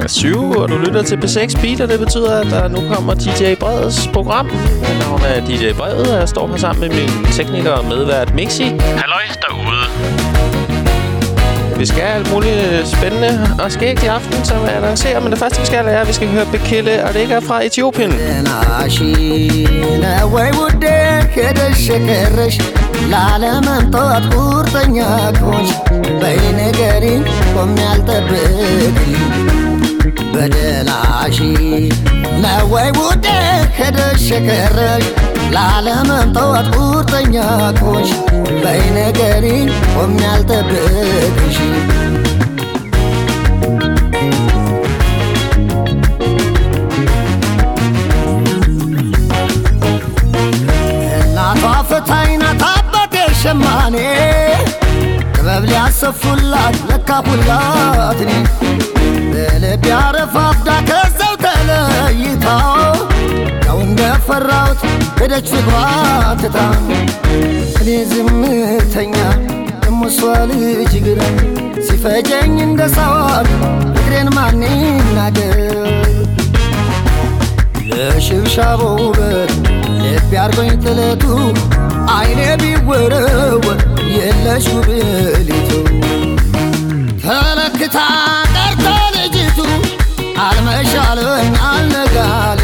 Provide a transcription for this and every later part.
Klokken er 7, og du lytter til P6 Beat, og det betyder, at der nu kommer DJ Breds program. Mit navn er DJ Bred, og jeg står her sammen med min tekniker og medvært Mixi. Halløj derude. Vi skal have alt muligt spændende og skægt i aften, som jeg annoncerer. Men det første, vi skal, er, at vi skal høre Bekele, og det ikke er fra Etiopien. ላለመምጣት ቁርጠኛ ከሆንሽ በይ ንገሪኝ፣ ቆሜ በደላሽ ነው ወይ ውዴ ሄደሽ የቀረሽ ላለመምጣት ቁርጠኛ ከሆንሽ በይ ንገሪኝ፣ ቆሜ አልጠብቅሽ። እናቷ ፈታኝ ናት አባቴ ሸማኔ ጥበብ ሊያሰፉላት ለካፉላት እኔ በልብ ያረፋፍዳ ከዛው ተለይታ ያው እንደፈራሁት ሄደች ፍቅሯን ትታ እኔ ዝምተኛ እሷ ልጅ ግራ ሲፈጀኝ እንደ ሳዋል ፍቅሬን ማን ይናገር? ለሽብሻቦ ውበት ልብ ያርጎኝ ጥለቱ አይኔ ቢወረወር የለሽ ውብሊቱ ተለክታ መሻልን አልነጋል።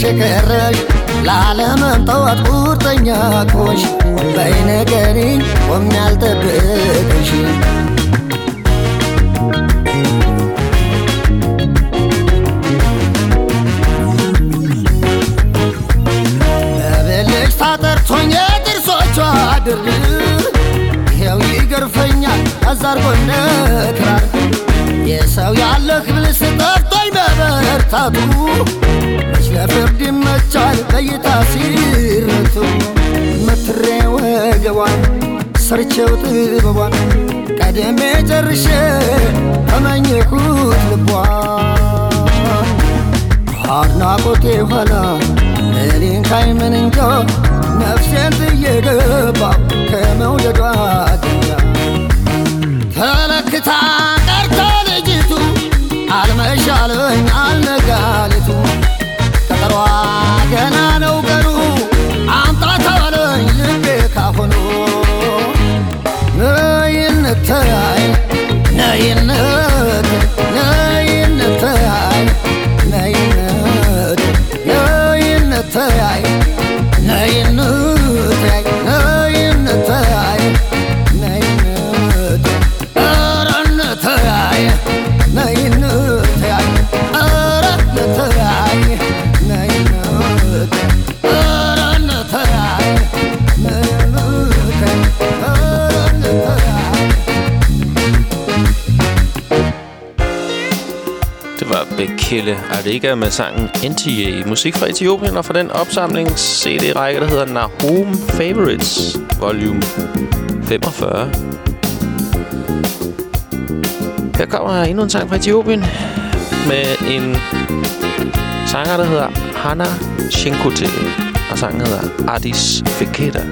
ሽቅረሽ ለዓለመምጠዋት ቁርጠኛ ኮሽ። በይነገሪኝ ቆም ያልጠብቅሽ በብልጭታ ጠርቶኝ ጥርሶቿ ድር ይኸው ይገርፈኛል አዛርጎነ ክራር። የሰው ያለህ ክብል ጠርቶ በበርታቱ መች ለፍርድ ይመቻል በይታ ሲረቱ? መትሬ ወገቧን ሰርቼው ጥበቧን ቀድሜ ጨርሼ ተመኘኩት ልቧን። አድናቆቴ ኋላ እኔን ካይምን እንጃ ነፍሴን ጥዬ ገባ ከመውደዷ ገንዳ ተለክታ Bekele med sangen NTA. Musik fra Etiopien og fra den opsamlings-CD-række, der hedder Nahum Favorites, volume 45. Her kommer her endnu en sang fra Etiopien med en sanger, der hedder Hana Shinkote. Og sangen hedder Addis Fekeda.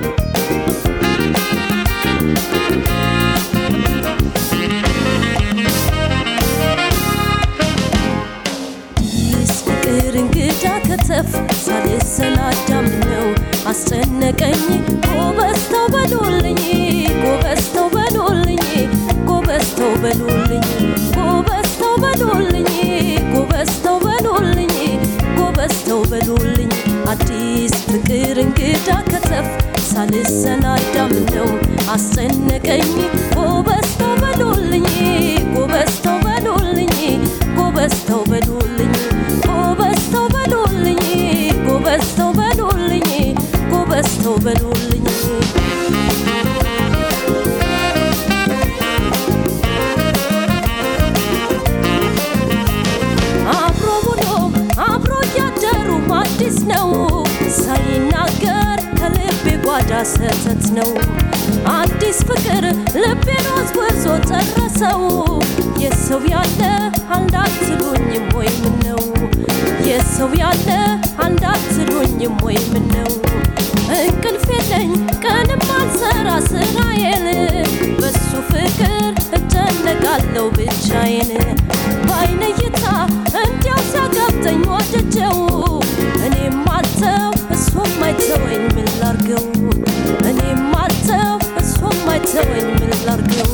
ስንሰፍ ሳልሰናዳም ነው አስጨነቀኝ። ጎበዝ ተው በሉልኝ፣ ጎበዝ ተው በሉልኝ፣ ጎበዝ ተው በሉልኝ፣ ጎበዝ ተው በሉልኝ፣ ጎበዝ ተው በሉልኝ፣ ጎበዝ ተው በሉልኝ የጓዳ ሰተት ነው አዲስ ፍቅር ልቤን ወዝወዞ ጨረሰው። የሰው ያለ አንዳትሉኝም ወይ ምነው? የሰው ያለ አንዳትሉኝም ወይ ምነው? እንቅልፍ የለኝ ቀንም አልሰራ ስራዬን በሱ ፍቅር እጨነቃለው ብቻዬን ባይነይታ እንዲያው ሲያጋብተኝ ወደጀው እኔም አልተው እሷም አይተወኝ ምን ላርገው እኔ ማተው እሷም አይተወኝ ምን ላርገው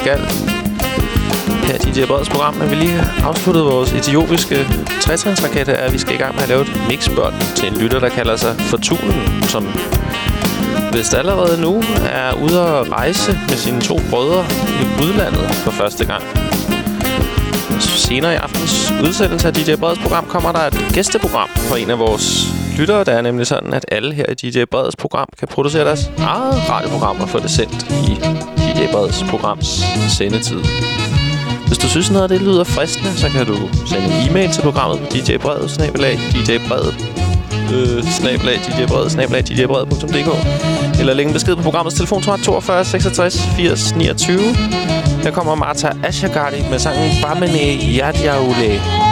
skal her i DJ Breds program, er vi lige har afsluttet vores etiopiske trætrinsrakette, er, at vi skal i gang med at lave et mixbånd til en lytter, der kalder sig Fortunen, som vist allerede nu er ude at rejse med sine to brødre i udlandet for første gang. Senere i aftens udsendelse af DJ Breds program kommer der et gæsteprogram for en af vores lyttere. Det er nemlig sådan, at alle her i DJ Breds program kan producere deres eget radioprogram og få det sendt i DJ programs sendetid. Hvis du synes noget af det lyder fristende, så kan du sende en e-mail til programmet på djbrevet, snabelag, djbrevet, øh, snabelag, djbrevet, snabelag, djbrevet.dk eller længe en besked på programmets telefon 42 66 80 29. Her kommer Marta Ashagardi med sangen Bamene Yadjaule.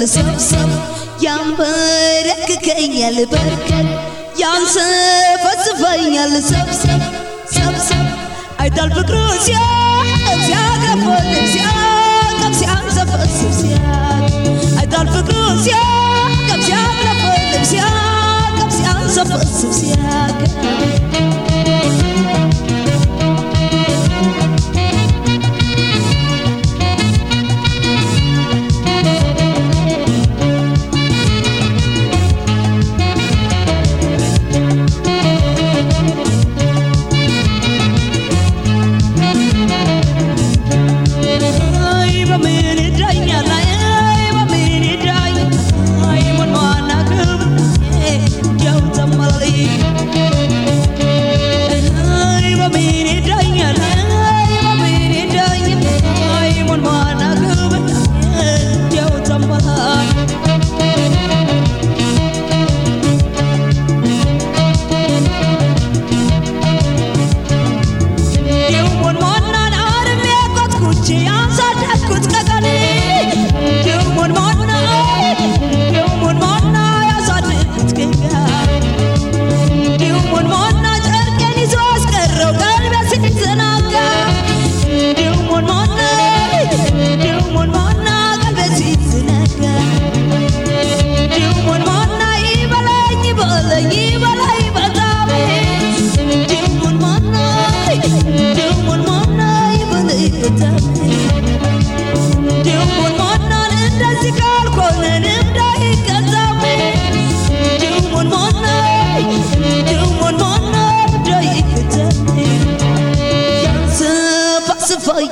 ሰብሰብ ያንበረክከኛል በርከት ያንሰፈስፈኛል ሰብሰብ ሰብሰብ አይታል ፍቅሩ ሲያቀብ ሲያቀበል ሲያቀብ ሲያንሰፈስፍ ሲያቀብ አይታል ፍቅሩ ሲያቀብ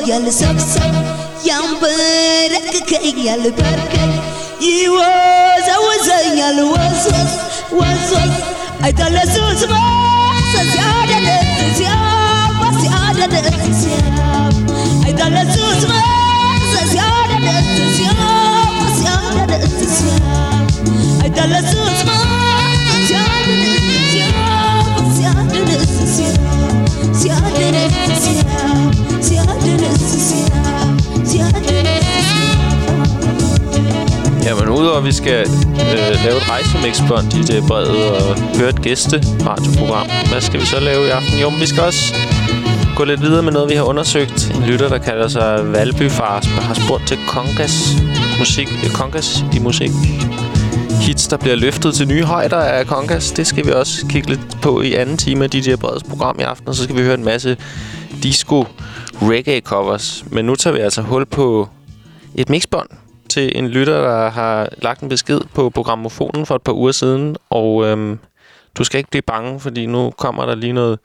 يا لسبسب ينبرك يا البركة يوزا وزا يا الوزوز وزوز أيضا لسوس باس زيادة الزياب وزيادة الزياب أيضا لسوس باس زيادة الزياب وزيادة الزياب أيضا لسوس باس ud, og vi skal øh, lave et rejsemixbånd i det brevet og høre et gæste-radioprogram. Hvad skal vi så lave i aften? Jo, vi skal også gå lidt videre med noget, vi har undersøgt. En lytter, der kalder sig Valbyfars, har spurgt til Kongas musik. Øh, Kongas i musik. Hits, der bliver løftet til nye højder af Kongas. Det skal vi også kigge lidt på i anden time af DJ Breds program i aften. Og så skal vi høre en masse disco reggae covers. Men nu tager vi altså hul på et mixbånd til en lytter, der har lagt en besked på programmofonen for et par uger siden. Og øhm, du skal ikke blive bange, fordi nu kommer der lige noget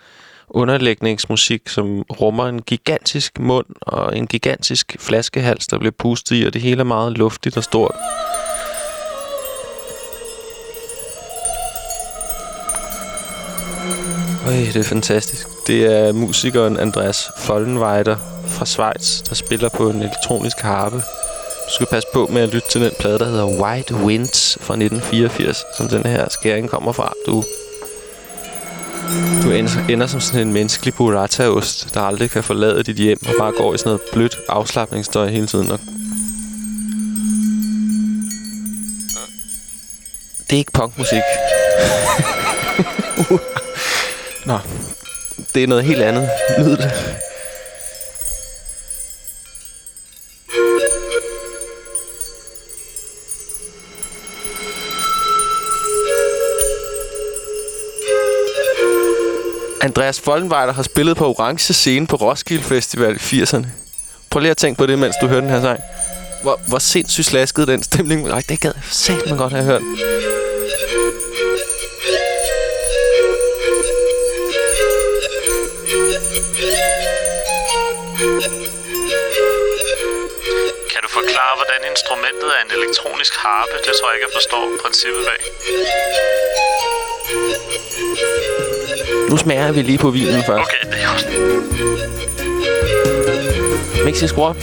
underlægningsmusik, som rummer en gigantisk mund og en gigantisk flaskehals, der bliver pustet i, og det hele er meget luftigt og stort. Øj, det er fantastisk. Det er musikeren Andreas Follenweider fra Schweiz, der spiller på en elektronisk harpe. Du skal passe på med at lytte til den plade, der hedder White Winds fra 1984, som den her skæring kommer fra. Du, du ender, som sådan en menneskelig burrata-ost, der aldrig kan forlade dit hjem og bare går i sådan noget blødt afslappningsstøj hele tiden. Og det er ikke punkmusik. Nå, det er noget helt andet. Nyd Andreas Follenweiler har spillet på orange scene på Roskilde Festival i 80'erne. Prøv lige at tænke på det, mens du hører den her sang. Hvor, hvor sindssygt slaskede den stemning. Nej, det gad jeg man godt have hørt. Kan du forklare, hvordan instrumentet er en elektronisk harpe? Det tror jeg ikke, jeg forstår princippet bag. Nu smager vi lige på vinen først. Okay, det er også... Mixi skruer.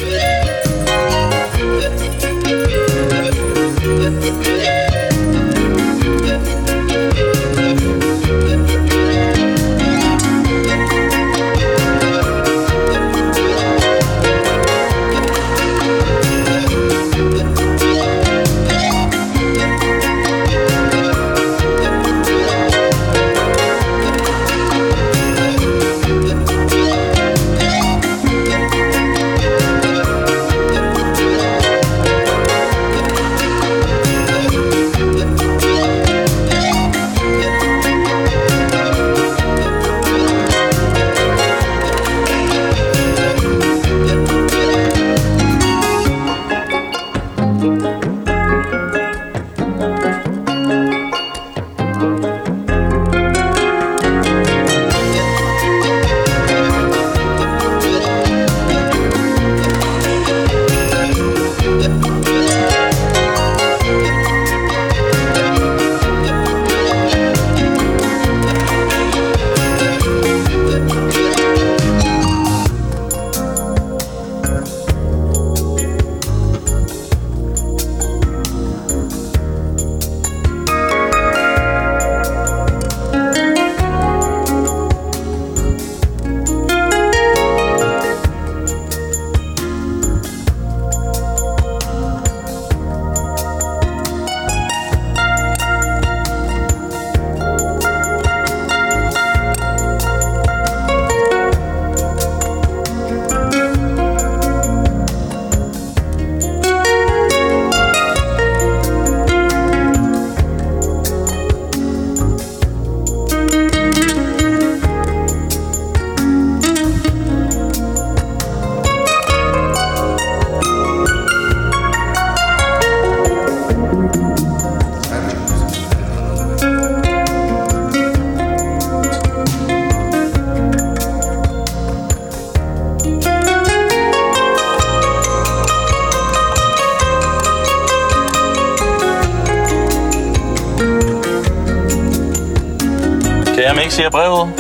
Kære brevet.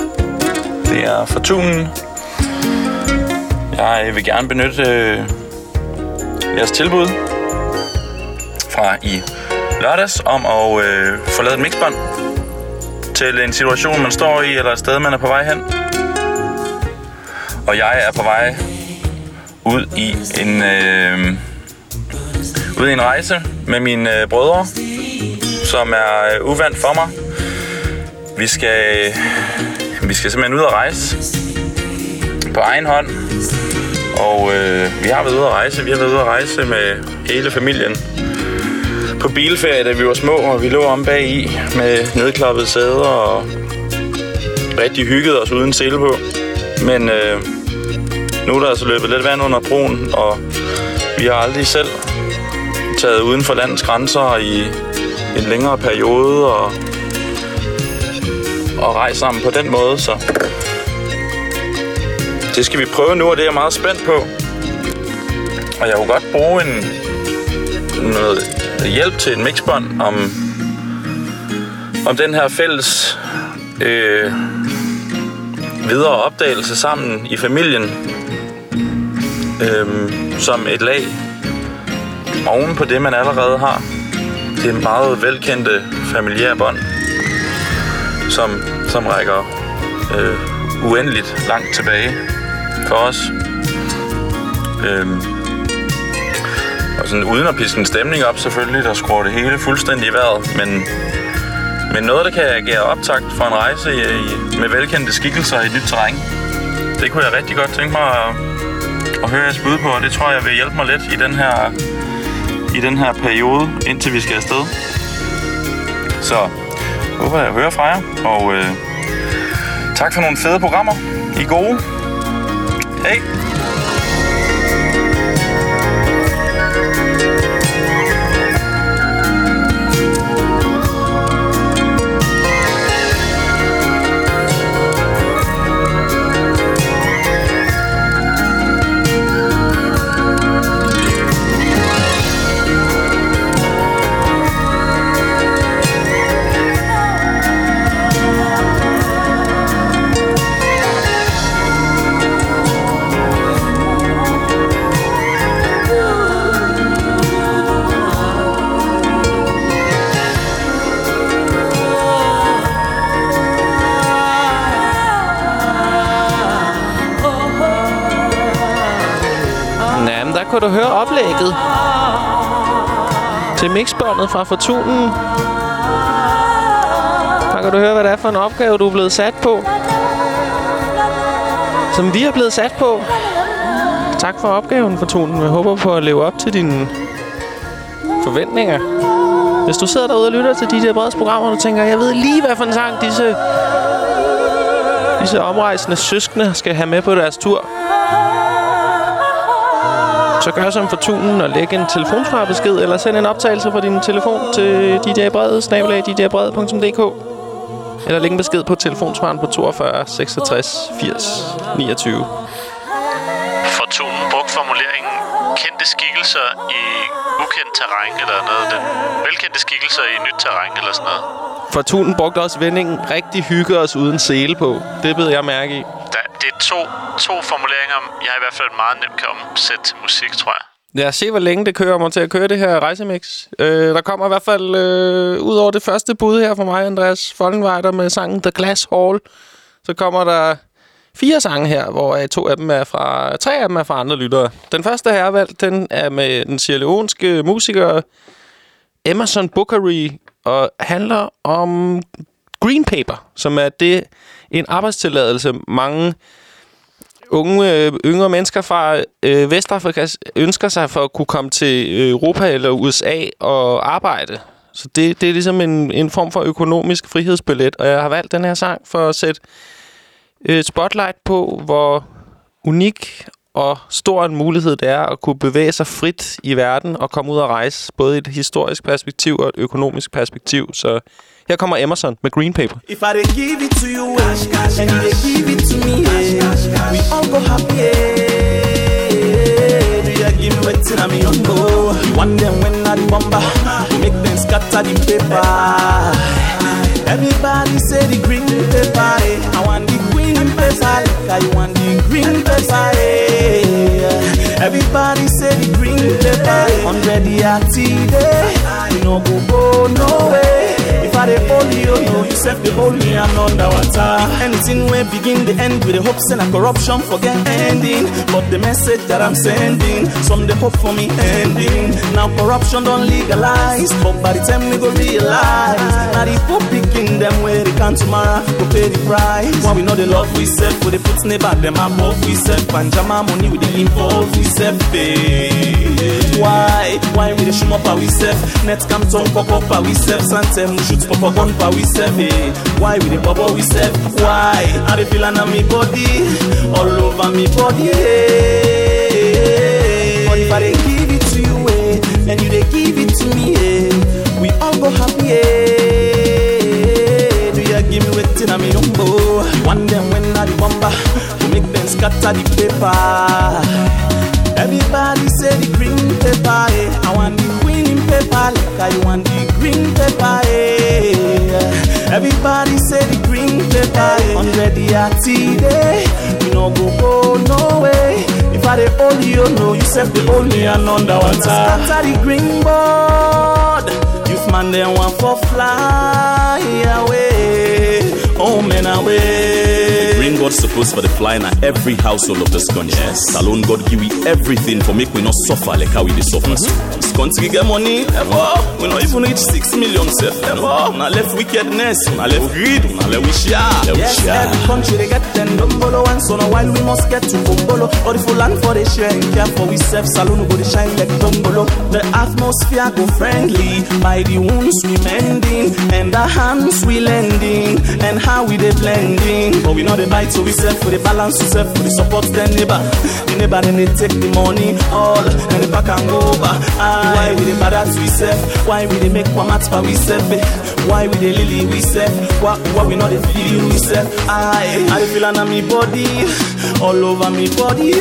Det er Fortunen. Jeg vil gerne benytte øh, jeres tilbud fra i lørdags om at øh, få lavet et mixbånd til en situation, man står i, eller et sted, man er på vej hen. Og jeg er på vej ud i en... Øh, ud i en rejse med mine øh, brødre, som er øh, uvandt for mig. Vi skal, vi skal simpelthen ud og rejse på egen hånd. Og øh, vi har været ude at rejse. Vi har været ude at rejse med hele familien på bilferie, da vi var små, og vi lå om bag i med nedklappede sæder og rigtig hyggede os uden sele på. Men øh, nu er der altså løbet lidt vand under broen, og vi har aldrig selv taget uden for landets grænser i en længere periode og, og rejse sammen på den måde, så det skal vi prøve nu, og det er jeg meget spændt på. Og jeg kunne godt bruge en, noget hjælp til en mixbånd om, om den her fælles øh, videre opdagelse sammen i familien øh, som et lag oven på det, man allerede har. Det er meget velkendte familiære bånd, som, som rækker øh, uendeligt langt tilbage for os. Øhm, og sådan uden at piske en stemning op selvfølgelig, der skruer det hele fuldstændig i vejret, men, men noget, der kan agere optakt for en rejse i, i, med velkendte skikkelser i nyt terræn. Det kunne jeg rigtig godt tænke mig at, at høre jeres bud på, og det tror jeg vil hjælpe mig lidt i den her, i den her periode, indtil vi skal afsted. Så håber jeg hører fra jer, og øh, tak for nogle fede programmer. I er gode. Hej! Oplægget til mixbåndet fra Fortunen. Der kan du høre, hvad det er for en opgave, du er blevet sat på. Som vi er blevet sat på. Tak for opgaven, Fortunen. Jeg håber på at leve op til dine forventninger. Hvis du sidder derude og lytter til de der Breds programmer, og du tænker, jeg ved lige, hvad for en sang disse, disse omrejsende søskende skal have med på deres tur, så gør som Fortunen og læg en telefonsvarbesked, eller send en optagelse fra din telefon til djbredet, snabelag djbredet.dk. Eller læg en besked på telefonsvaren på 42 66 80 29. Fortunen brugte formuleringen kendte skikkelser i ukendt terræn eller noget. Den velkendte skikkelser i nyt terræn eller sådan noget. Fortunen brugte også vendingen rigtig hygge os uden sele på. Det ved jeg mærke i. To, to formuleringer, jeg i hvert fald meget nemt kan omsætte til musik, tror jeg. Lad os se, hvor længe det kører mig til at køre det her rejsemix. Øh, der kommer i hvert fald, øh, ud over det første bud her fra mig, Andreas Follenweider, med sangen The Glass Hall, så kommer der fire sange her, hvor øh, to af dem er fra, tre af dem er fra andre lyttere. Den første her valgt, den er med den sierleonske musiker Emerson Bookery, og handler om green paper, som er det en arbejdstilladelse, mange unge, øh, yngre mennesker fra øh, Vestafrika ønsker sig for at kunne komme til Europa eller USA og arbejde. Så det, det er ligesom en, en form for økonomisk frihedsbillet, og jeg har valgt den her sang for at sætte et spotlight på, hvor unik og stor en mulighed det er at kunne bevæge sig frit i verden og komme ud og rejse, både i et historisk perspektiv og et økonomisk perspektiv. Så her kommer Emerson med Green Paper. If I give it to you, and you give it to me, we all go happy. eh. You give me wetin I mean? Go. You want them when I the bomber, make them scatter the paper. Everybody say the green paper, eh. I want the green paper, like I want the green paper, eh. Everybody say the green paper, hundred the day, we no go go no way. If I dey hold you, no, you self dey hold me and underwater. Anything wey begin dey end with the hopes and a corruption forget ending. But the message that I'm sending, some dey hope for me ending. Now corruption don't legalize, but by the time we go realize, now the poor picking them where they can tomorrow go pay the price. When we know the love we serve, for the put neighbor them above we serve, and jama money with the involve we serve. eh. Why? Why we the shoot up we serve? Net cam tongue pop up we serve, Santem shoot pop up gun pa we serve. eh. Why we the bubble we serve? Why? I the feeling on me body, all over me body. eh. And underwater. Scatter the green board, youth man them want for fly away, oh man away. The Green God supposed for the fly in every household of this country. Yes. Alone God give we everything for make we not suffer like how we suffer. This country get money, ever. We not even reach six million, self, ever. Now left wickedness, now left greed, now let we share. Let we yes, every country they get them dumbolo, and so now while we must get to Bombolo. Or the full land for the share and care for we self, saloon go the shine like dumbolo. The atmosphere go friendly by the wounds we mending and the hands we lending and how we they blending. But we know the bite, so we self for the balance, we self for the support the neighbor. The neighbor then they take the money all and the back and go over. Ah, why we the bad at we self? Why we they make one match for we self? eh? Why we the lily we self? What why we know the feel we self? I I feel on me body, all over me body. eh.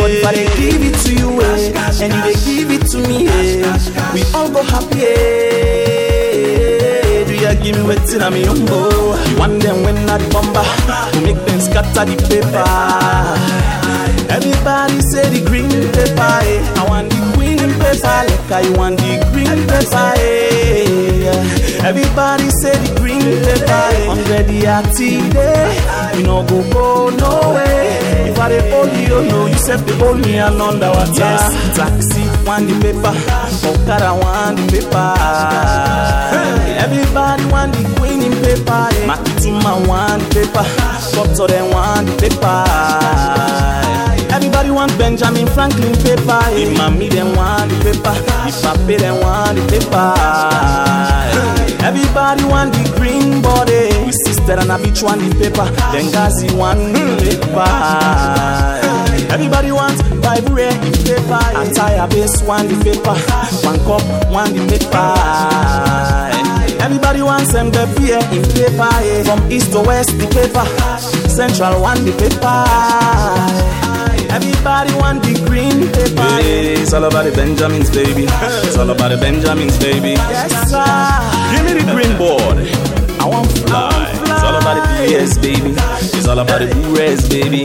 But if I dey give it to you, eh, and you they give it to me, eh, we all go happy. eh. Do you give me waiting on me umbo? You want them when I the bomber to make them scatter the paper. Everybody say the green paper, eh. I want the in paper, like I want the green paper, eh. Everybody say the green paper, eh. Hundred yard day, we no go go no way. If I dey hold you, no, you set the hold me and underwater. Yes, taxi want the paper, Okada want the paper. Everybody want the in paper, eh. Makituma want the paper, Doctor them want the paper. Everybody want Benjamin Franklin paper. If mommy them want the paper. If papi them want the paper. Everybody want the green body. We sister and a bitch want the paper. Then Gazi want the paper. Everybody want Bible in paper. Entire base want the paper. One cup want the paper. Everybody wants them the beer in paper. From east to west the paper. Central want the paper. Everybody want the green paper. eh. It's all about the Benjamins, baby. It's all about the Benjamins, baby. Yes, sir. Give me the green board. I want fly. It's all about the PS, baby. It's all about the Blu-rays, baby.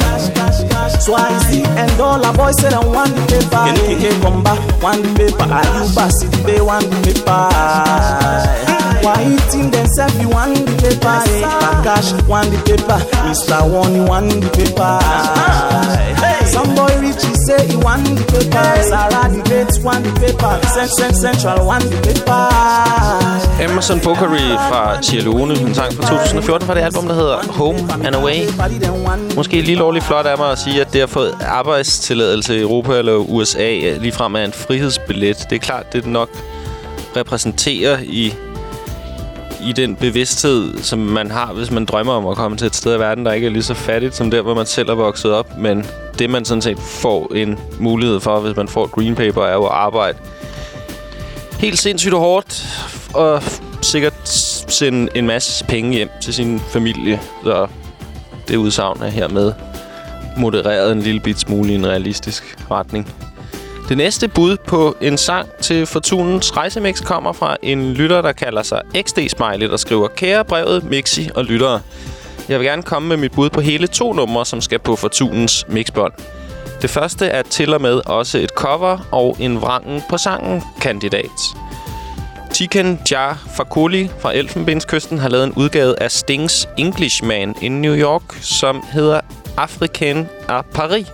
Swazi and Dollar Boy said I want the paper. Kenny Kike come back, the paper. Ayuba City Bay want the paper. Why eating themselves, you want the paper. eh? Takash want the paper. Mr. One, want the paper. Some boy rich, he say he want the paper. Sarah the Great want the paper. Cent, cent, Central want the paper. Emerson Bokary fra Sierra Leone, en sang fra 2014 fra det album, der hedder Home and Away. Måske lige lovligt flot af mig at sige, at det at få arbejdstilladelse i Europa eller USA ligefrem er en frihedsbillet. Det er klart, det nok repræsenterer i, i den bevidsthed, som man har, hvis man drømmer om at komme til et sted i verden, der ikke er lige så fattigt som der, hvor man selv er vokset op. Men det, man sådan set får en mulighed for, hvis man får et green paper, er jo at arbejde helt sindssygt og hårdt, og sikkert sende en masse penge hjem til sin familie. Så det udsagn er hermed modereret en lille bit smule i en realistisk retning. Det næste bud på en sang til Fortunens rejsemix kommer fra en lytter, der kalder sig XD Smiley, der skriver Kære brevet, Mixi og lyttere. Jeg vil gerne komme med mit bud på hele to numre, som skal på Fortunens mixbånd. Det første er til og med også et cover og en vrangen på sangen kandidat. Tiken Jar Fakoli fra Elfenbenskysten har lavet en udgave af Stings Englishman in New York, som hedder African à Paris.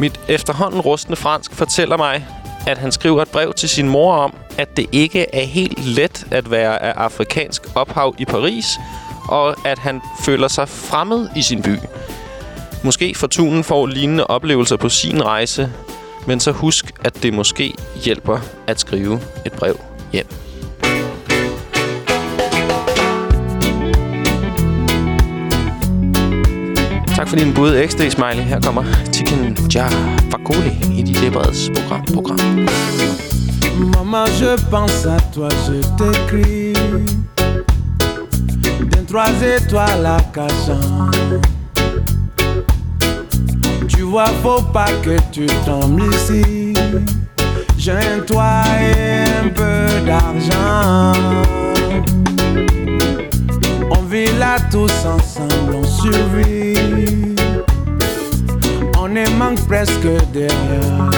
Mit efterhånden rustne fransk fortæller mig, at han skriver et brev til sin mor om, at det ikke er helt let at være af afrikansk ophav i Paris, og at han føler sig fremmed i sin by. Måske Fortunen får lignende oplevelser på sin rejse, men så husk, at det måske hjælper at skrive et brev hjem. Tak for din bud, XD Smiley. Her kommer Tiken Jar Fakoli i DJ Breds program. program. Maman, je pense à toi, je t'écris. D'un trois étoiles à Cachan. Tu vois, faut pas que tu tombes ici. J'ai un toit et un peu d'argent. On vit là tous ensemble, on survit. On est manque presque de rien.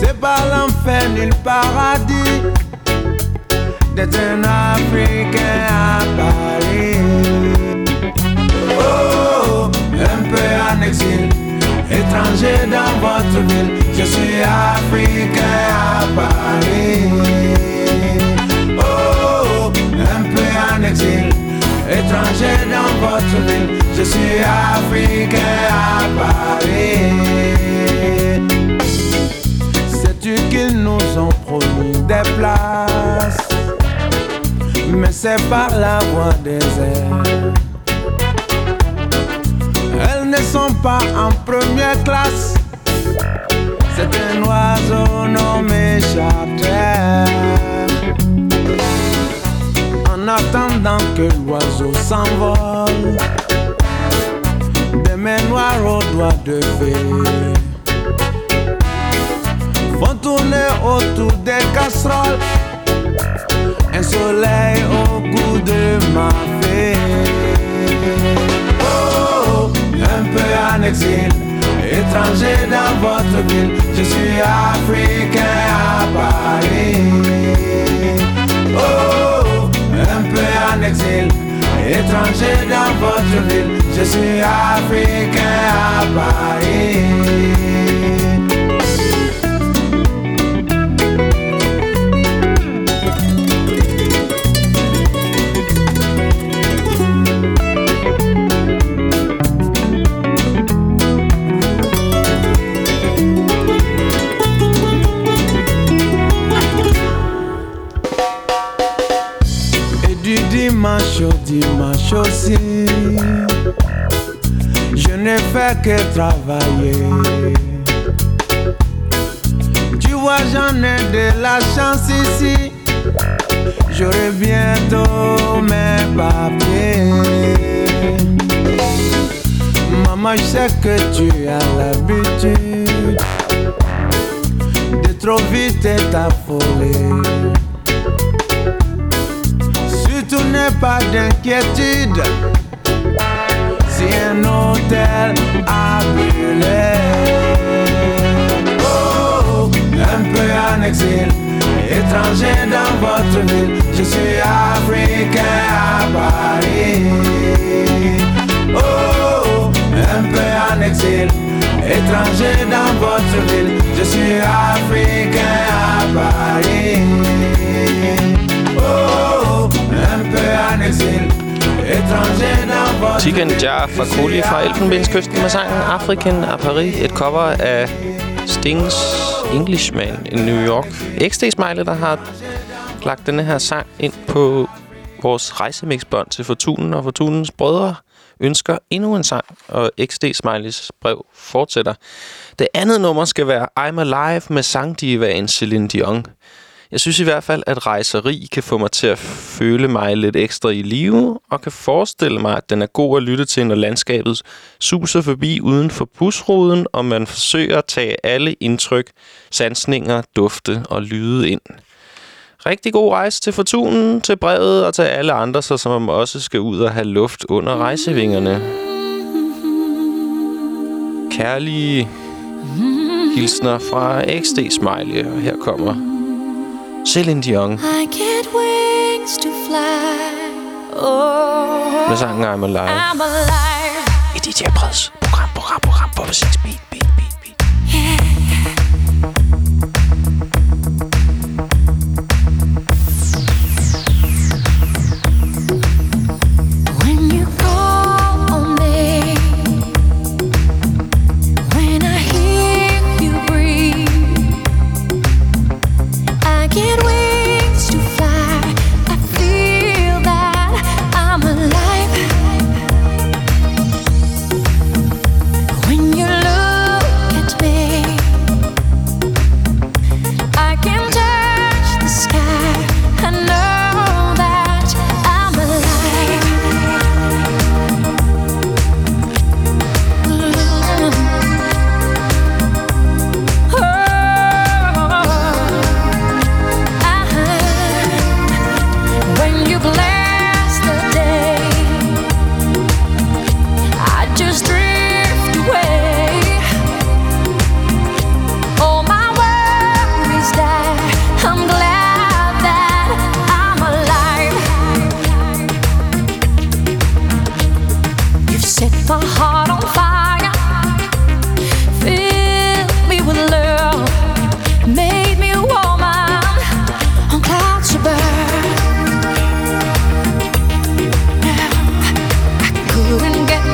C'est pas l'enfer ni le paradis d'être un Africain à Paris. Oh, un peu en exil, étranger dans votre ville. Je suis Africain à Paris. Peu en exil, étranger dans votre ville. Je suis Africain à Paris. Sais-tu qu'ils nous ont promis des places? Mais c'est par la voie des airs. Elles ne sont pas en première classe. C'est un oiseau nommé charter. En attendant que l'oiseau s'envole, des mains noires aux doigts de fée font tourner autour des casseroles un soleil au goût de ma fée. Oh, un peu en exil, étranger dans votre ville, je suis africain à Paris. Oh, un peu en exil, étranger dans votre ville, je suis africain à Paris. Que travailler. Tu vois, j'en ai de la chance ici. J'aurai bientôt mes papiers. Maman, je sais que tu as l'habitude de trop vite t'affoler. Surtout n'aie pas d'inquiétude un hôtel brûlé. Oh, un peu en exil, étranger dans votre ville, je suis africain à Paris. Oh, un peu en exil, étranger dans votre ville, je suis africain à Paris. Oh, un peu en exil, Tigan dans votre Tiken Jar Fakoli fra Elfenbenskysten med sangen African af Paris. Et cover af Stings Englishman i New York. XD Smiley, der har lagt denne her sang ind på vores rejsemixbånd til Fortunen, og Fortunens brødre ønsker endnu en sang, og XD Smileys brev fortsætter. Det andet nummer skal være I'm Alive med sangdivaen Celine Dion. Jeg synes i hvert fald, at rejseri kan få mig til at føle mig lidt ekstra i live, og kan forestille mig, at den er god at lytte til, når landskabet suser forbi uden for busruden, og man forsøger at tage alle indtryk, sansninger, dufte og lyde ind. Rigtig god rejse til Fortunen, til brevet og til alle andre, så som også skal ud og have luft under rejsevingerne. Kærlige hilsner fra XD Smiley, og her kommer Celine Dion I get wings to fly. Oh, med sangen I'm Alive. I'm alive. I DJ Breds program, program, program på musik, beat, beat, beat, beat.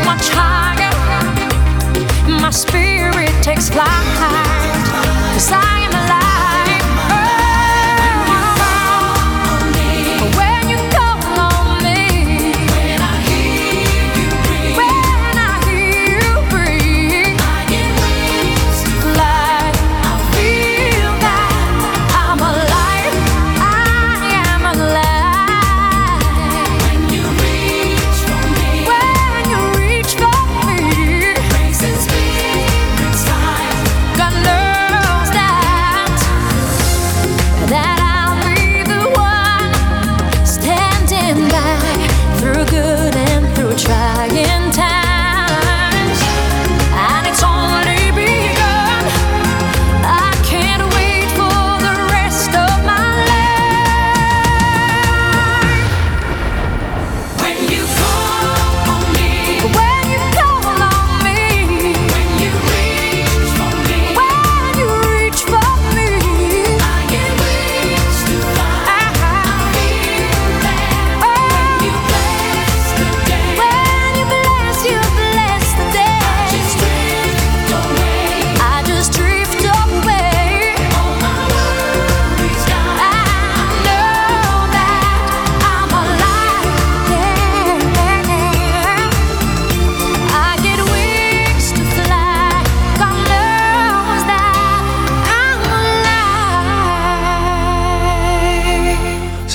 Much higher. My spirit takes flight. Cause I am alive.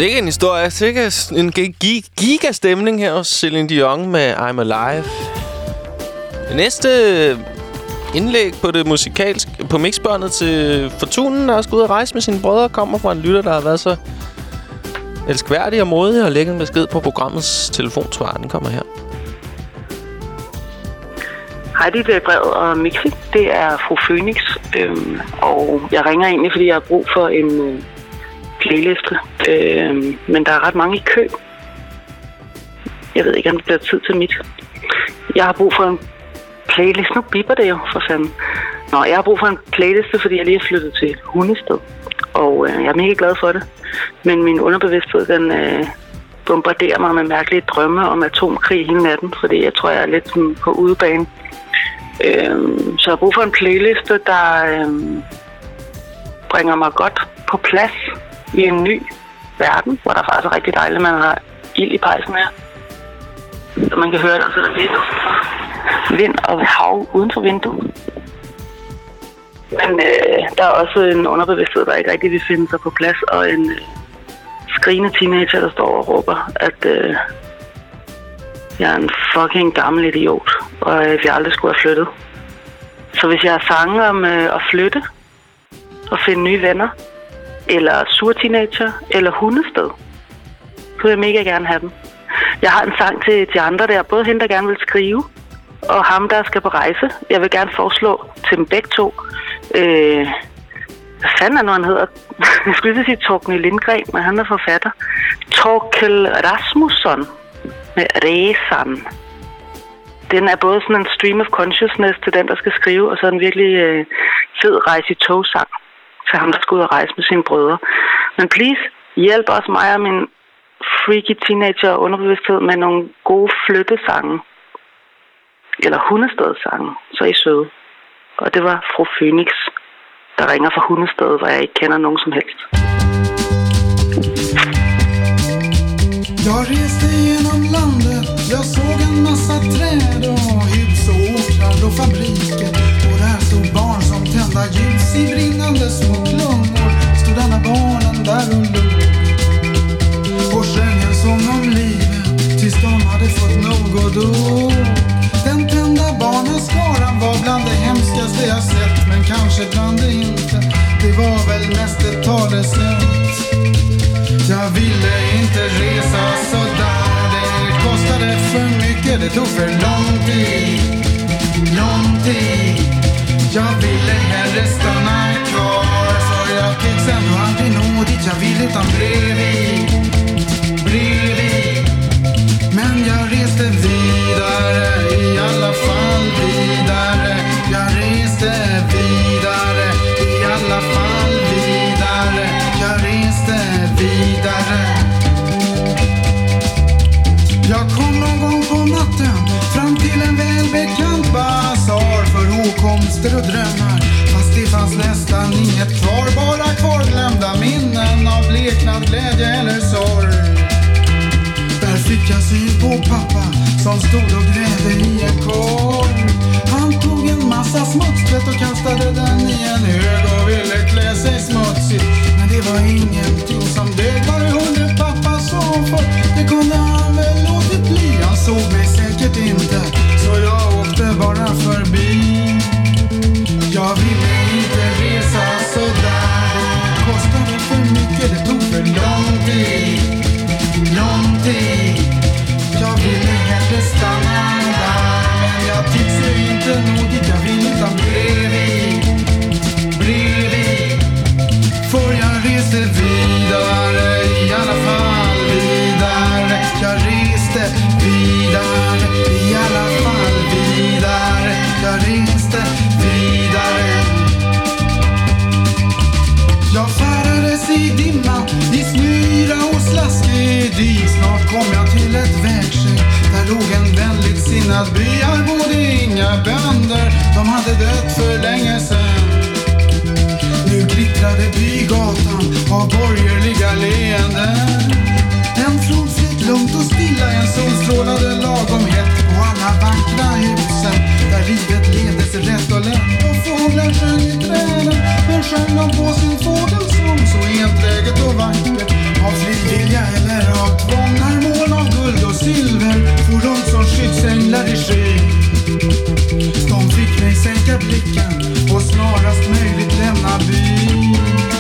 Sikke en historie. Sikke en gi- gigastemning her hos Celine Dion med I'm Alive. Det næste indlæg på det musikalske, på mixbåndet til Fortunen, der er skulle ud og rejse med sine brødre, kommer fra en lytter, der har været så elskværdig og modig og lægge en besked på programmets telefonsvar. Den kommer her. Hej, det er Brevet og Mixi. Det er fru Phoenix, øhm, og jeg ringer egentlig, fordi jeg har brug for en øh, playliste. Øh, men der er ret mange i kø. Jeg ved ikke, om det bliver tid til mit. Jeg har brug for en playliste. Nu bipper det jo, for fanden. Nå, jeg har brug for en playliste, fordi jeg lige er flyttet til hundested. Og øh, jeg er mega glad for det. Men min underbevidsthed, den øh, bombarderer mig med mærkelige drømme om atomkrig hele natten. Fordi jeg tror, jeg er lidt sådan på udebane. Øh, så jeg har brug for en playliste, der øh, bringer mig godt på plads i en ny verden, hvor der faktisk er rigtig dejligt, at man har ild i pejsen her. Så man kan høre, at der sidder vind, vind og hav uden for vinduet. Men øh, der er også en underbevidsthed, der ikke rigtig vil finde sig på plads, og en øh, skrigende teenager, der står og råber, at øh, jeg er en fucking gammel idiot, og at jeg aldrig skulle have flyttet. Så hvis jeg har sange om øh, at flytte og finde nye venner, eller sur teenager, eller hundested, så vil jeg mega gerne have dem. Jeg har en sang til de andre der, både hende, der gerne vil skrive, og ham, der skal på rejse. Jeg vil gerne foreslå til dem begge to øh, Hvad fanden er nu, han hedder? Jeg skulle lige sige Torgny Lindgren, men han er forfatter. Torkel Rasmussen med Resan. Den er både sådan en stream of consciousness til den, der skal skrive, og så en virkelig øh, fed rejse i togsang til ham, der skal ud og rejse med sine brødre. Men please, hjælp også mig og min freaky teenager underbevidsthed med nogle gode flyttesange. Eller hundestedsange, så er I søde. Og det var fru Phoenix, der ringer fra hundestedet, hvor jeg ikke kender nogen som helst. Jeg reste genom landet, jag såg en massa träd och hus och åkrar och fabriker. Och där stod barn tända ljus i brinnande små klungor. Stod alla barnen där och log. Och sjöng en sång om livet, tills de hade fått nog och dog. Den tända barnaskaran var bland det hemskaste jag sett, men kanske bland det inte. Det var väl mest ett talesätt. Jag ville inte resa så där Det kostade för mycket, det tog för lång tid Lång tid Jag ville hellre stanna kvar Så jag fick sen aldrig nå dit jag ville utan bredvid Bredvid Men jag reste vidare för och drömmar. Fast det fanns nästan inget kvar, bara kvarglömda minnen av bleknad glädje eller sorg. Där fick jag syn på pappa som stod och grävde i en korg. Han tog en massa smutstvätt och kastade den i en hög och ville klä sig smutsigt. Men det var ingenting som dög. Var det hundre pappa sov för? Det kunde han väl låtit bli. Han såg mig säkert inte, så jag åkte bara förbi. Jag ville inte resa så där. Det kostade för mycket, det tog för lång tid. Lång tid. Jag ville hellre stanna där. Men jag tycks ju inte nog kom jag till ett vägskäl. Där låg en vänligt sinnad by. Här bodde inga bönder, de hade dött för länge sen. Nu glittrade bygatan av borgerliga leenden. En flodfläck lugnt och stilla, en sol strålade lagom hett på alla vackra husen. Där livet levdes rätt och lätt och fåglar sjöng i träden. Men sjöng de på sin fågelsång så enträget och vackert. Av frivilliga eller av tvång silver Fordon som skyddsänglar i skyn. De fick mig sänka blicken och snarast möjligt lämna byn.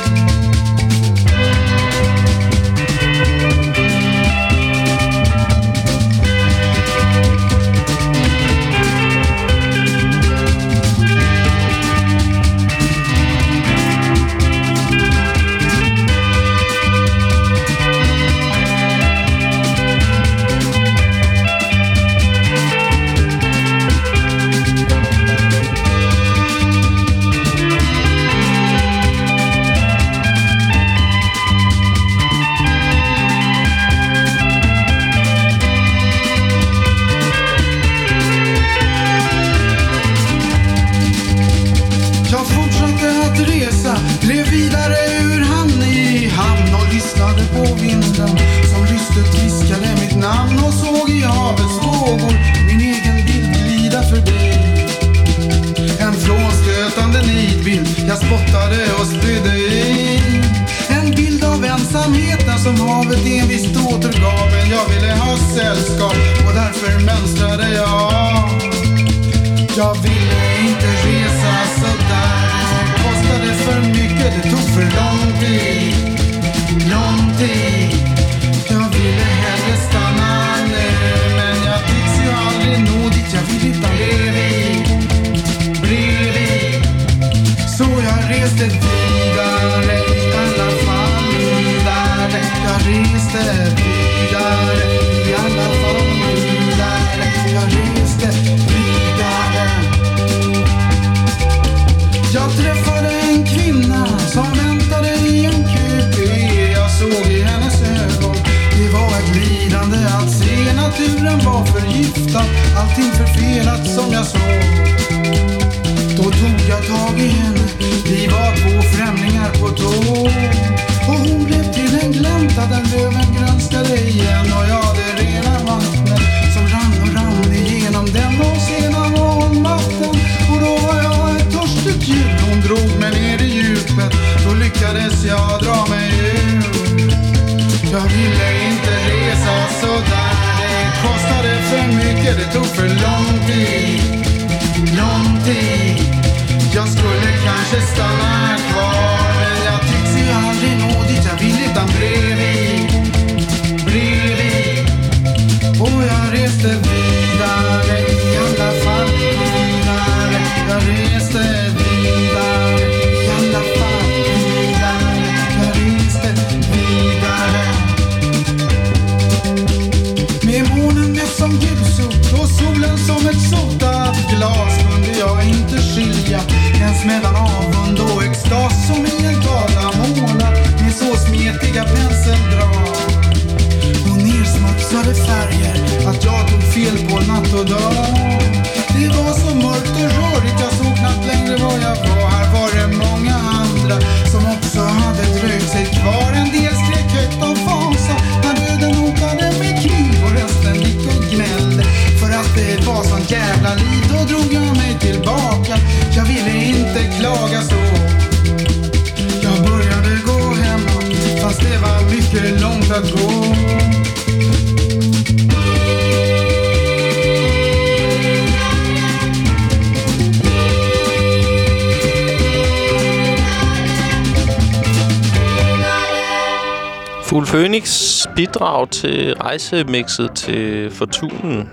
Rejsemixet til Fortunen.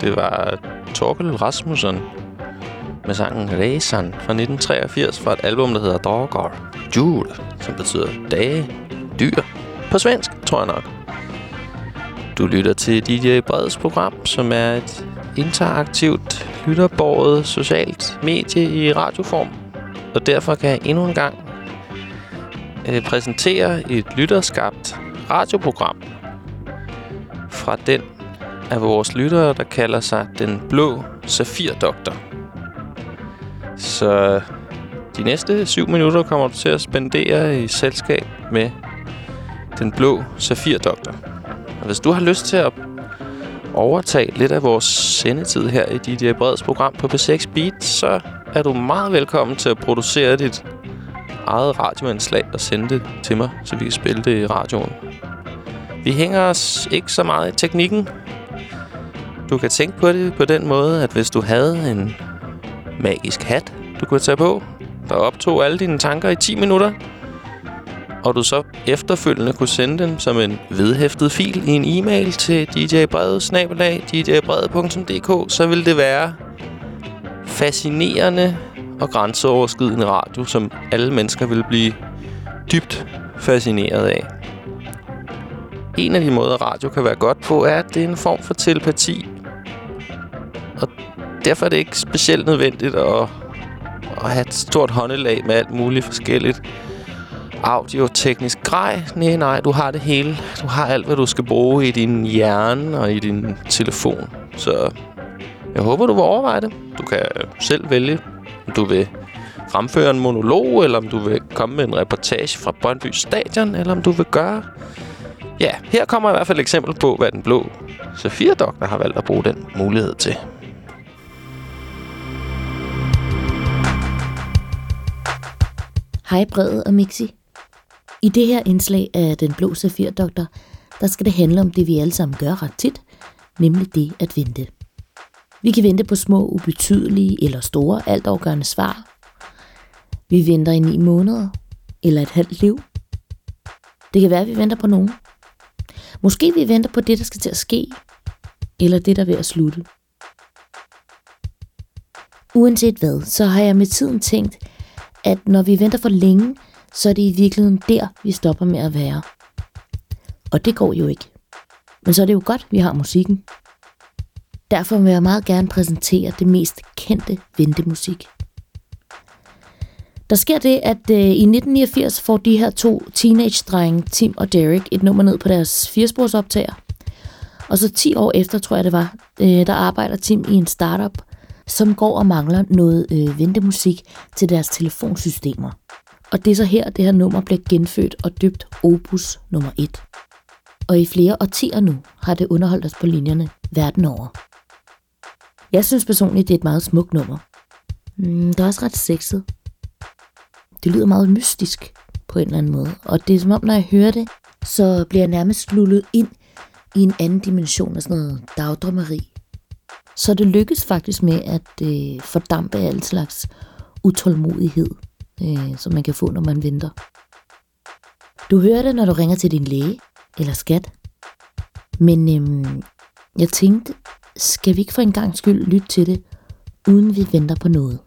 Det var Torkel Rasmussen med sangen Ræsan fra 1983 fra et album, der hedder Dragar Jul, som betyder dage, dyr. På svensk, tror jeg nok. Du lytter til DJ Breds program, som er et interaktivt, lytterbåret socialt medie i radioform. Og derfor kan jeg endnu en gang øh, præsentere et lytterskabt radioprogram fra den af vores lyttere, der kalder sig Den Blå Safir-doktor. Så de næste syv minutter kommer du til at spendere i selskab med Den Blå Safir-doktor. Og hvis du har lyst til at overtage lidt af vores sendetid her i DJ Breds program på B6 Beat, så er du meget velkommen til at producere dit eget radioindslag og sende det til mig, så vi kan spille det i radioen. Vi hænger os ikke så meget i teknikken. Du kan tænke på det på den måde, at hvis du havde en magisk hat, du kunne tage på, der optog alle dine tanker i 10 minutter, og du så efterfølgende kunne sende dem som en vedhæftet fil i en e-mail til djbrede.dk, så ville det være fascinerende og grænseoverskridende radio, som alle mennesker vil blive dybt fascineret af. En af de måder, radio kan være godt på, er, at det er en form for telepati. Og derfor er det ikke specielt nødvendigt at, at have et stort håndelag med alt muligt forskelligt audioteknisk grej. Nej, nej, du har det hele. Du har alt, hvad du skal bruge i din hjerne og i din telefon. Så jeg håber, du vil overveje det. Du kan selv vælge, om du vil fremføre en monolog, eller om du vil komme med en reportage fra Brøndby Stadion, eller om du vil gøre... Ja, her kommer i hvert fald et eksempel på, hvad den blå Safir-doktor har valgt at bruge den mulighed til. Hej Brede og Mixi. I det her indslag af Den Blå Safir-doktor, der skal det handle om det, vi alle sammen gør ret tit, nemlig det at vente. Vi kan vente på små, ubetydelige eller store, altafgørende svar. Vi venter i ni måneder, eller et halvt liv. Det kan være, at vi venter på nogen. Måske vi venter på det, der skal til at ske, eller det, der er ved at slutte. Uanset hvad, så har jeg med tiden tænkt, at når vi venter for længe, så er det i virkeligheden der, vi stopper med at være. Og det går jo ikke. Men så er det jo godt, vi har musikken. Derfor vil jeg meget gerne præsentere det mest kendte ventemusik. Der sker det, at øh, i 1989 får de her to teenage-drenge, Tim og Derek, et nummer ned på deres firesporsoptager. Og så 10 år efter, tror jeg det var, øh, der arbejder Tim i en startup, som går og mangler noget øh, ventemusik til deres telefonsystemer. Og det er så her, det her nummer bliver genfødt og døbt Opus nummer 1. Og i flere årtier nu har det underholdt os på linjerne verden over. Jeg synes personligt, det er et meget smukt nummer. Mm, det er også ret sexet. Det lyder meget mystisk på en eller anden måde. Og det er som om, når jeg hører det, så bliver jeg nærmest lullet ind i en anden dimension af sådan noget dagdrømmeri. Så det lykkes faktisk med at øh, fordampe al slags utålmodighed, øh, som man kan få, når man venter. Du hører det, når du ringer til din læge eller skat. Men øhm, jeg tænkte, skal vi ikke for en gang skyld lytte til det, uden vi venter på noget?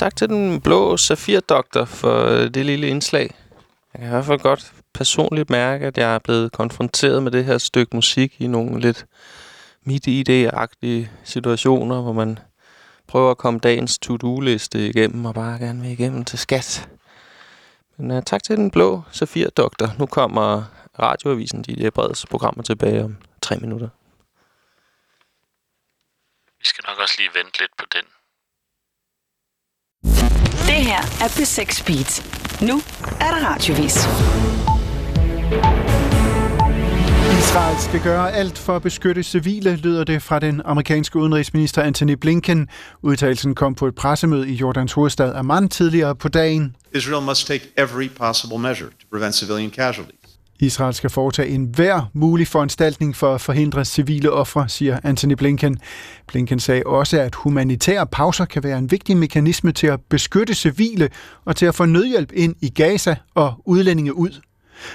Tak til den blå Safir-doktor for øh, det lille indslag. Jeg kan i hvert fald godt personligt mærke, at jeg er blevet konfronteret med det her stykke musik i nogle lidt midt-ID-agtige situationer, hvor man prøver at komme dagens to-do-liste igennem og bare gerne vil igennem til skat. Men uh, tak til den blå Safir-doktor. Nu kommer radioavisen DJ Breds programmer tilbage om tre minutter. Vi skal nok også lige vente lidt på den. Det her er P6 Beat. Nu er der radiovis. Israel skal gøre alt for at beskytte civile, lyder det fra den amerikanske udenrigsminister Antony Blinken. Udtalelsen kom på et pressemøde i Jordans hovedstad Amman tidligere på dagen. Israel must take every possible measure to prevent civilian casualties. Israel skal foretage en hver mulig foranstaltning for at forhindre civile ofre, siger Anthony Blinken. Blinken sagde også, at humanitære pauser kan være en vigtig mekanisme til at beskytte civile og til at få nødhjælp ind i Gaza og udlændinge ud.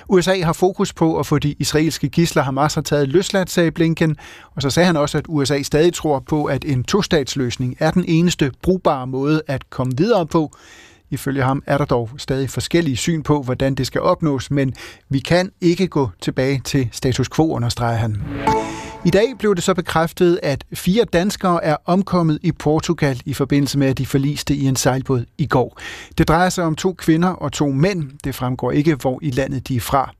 USA har fokus på at få de israelske gisler Hamas har taget løsladt, sagde Blinken. Og så sagde han også, at USA stadig tror på, at en tostatsløsning er den eneste brugbare måde at komme videre på. Ifølge ham er der dog stadig forskellige syn på, hvordan det skal opnås, men vi kan ikke gå tilbage til status quo, understreger han. I dag blev det så bekræftet, at fire danskere er omkommet i Portugal i forbindelse med, at de forliste i en sejlbåd i går. Det drejer sig om to kvinder og to mænd. Det fremgår ikke, hvor i landet de er fra.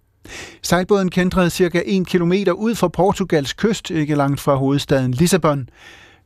Sejlbåden kendrede cirka 1 km ud fra Portugals kyst, ikke langt fra hovedstaden Lissabon.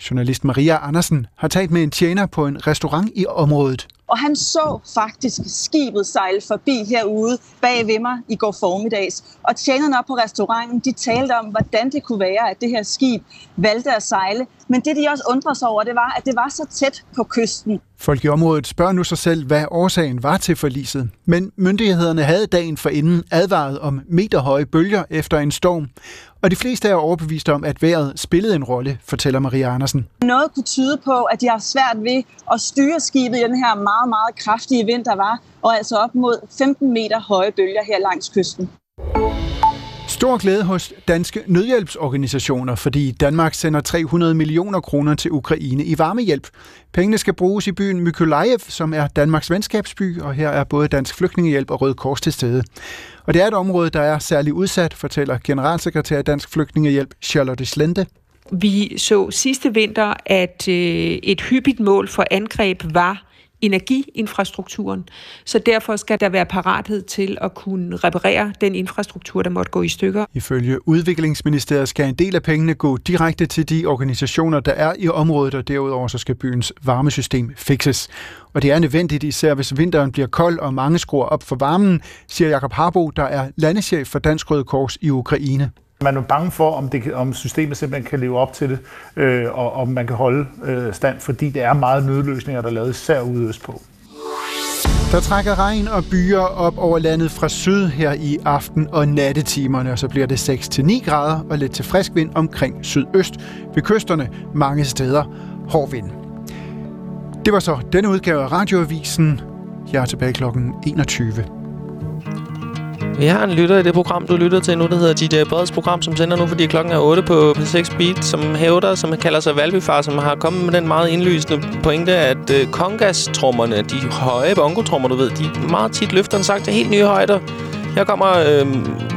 Journalist Maria Andersen har talt med en tjener på en restaurant i området. Og han så faktisk skibet sejle forbi herude bag ved mig i går formiddags. Og tjenerne op på restauranten, de talte om, hvordan det kunne være, at det her skib valgte at sejle. Men det, de også undrede sig over, det var, at det var så tæt på kysten. Folk i området spørger nu sig selv, hvad årsagen var til forliset. Men myndighederne havde dagen for inden advaret om meterhøje bølger efter en storm. Og de fleste er overbevist om, at vejret spillede en rolle, fortæller Maria Andersen. Noget kunne tyde på, at de har svært ved at styre skibet i den her meget, meget kraftige vind, der var, og altså op mod 15 meter høje bølger her langs kysten. Stor glæde hos danske nødhjælpsorganisationer, fordi Danmark sender 300 millioner kroner til Ukraine i varmehjælp. Pengene skal bruges i byen Mykolaiv, som er Danmarks venskabsby, og her er både Dansk Flygtningehjælp og Røde Kors til stede. Og det er et område, der er særlig udsat, fortæller generalsekretær i Dansk Flygtningehjælp Charlotte Slente. Vi så sidste vinter, at øh, et hyppigt mål for angreb var energiinfrastrukturen. Så derfor skal der være parathed til at kunne reparere den infrastruktur, der måtte gå i stykker. Ifølge Udviklingsministeriet skal en del af pengene gå direkte til de organisationer, der er i området, og derudover så skal byens varmesystem fikses. Og det er nødvendigt, især hvis vinteren bliver kold og mange skruer op for varmen, siger Jakob Harbo, der er landeschef for Dansk Røde Kors i Ukraine. Man er bange for, om, det, om systemet simpelthen kan leve op til det, øh, og om man kan holde øh, stand, fordi det er meget nødløsninger, der er lavet især ude østpå. Der trækker regn og byer op over landet fra syd her i aften- og nattetimerne, og så bliver det 6-9 grader og lidt til frisk vind omkring sydøst. Ved kysterne mange steder hård vind. Det var så denne udgave af Radioavisen. Jeg er tilbage klokken 21. Vi har en lytter i det program, du lytter til nu, der hedder DJ Breds program, som sender nu, fordi klokken er 8 på P6 Beat, som hævder, som kalder sig Valbyfar, som har kommet med den meget indlysende pointe, at øh, kongas-trommerne, de høje bongotrommer, du ved, de meget tit løfter en sang til helt nye højder. Her kommer øh,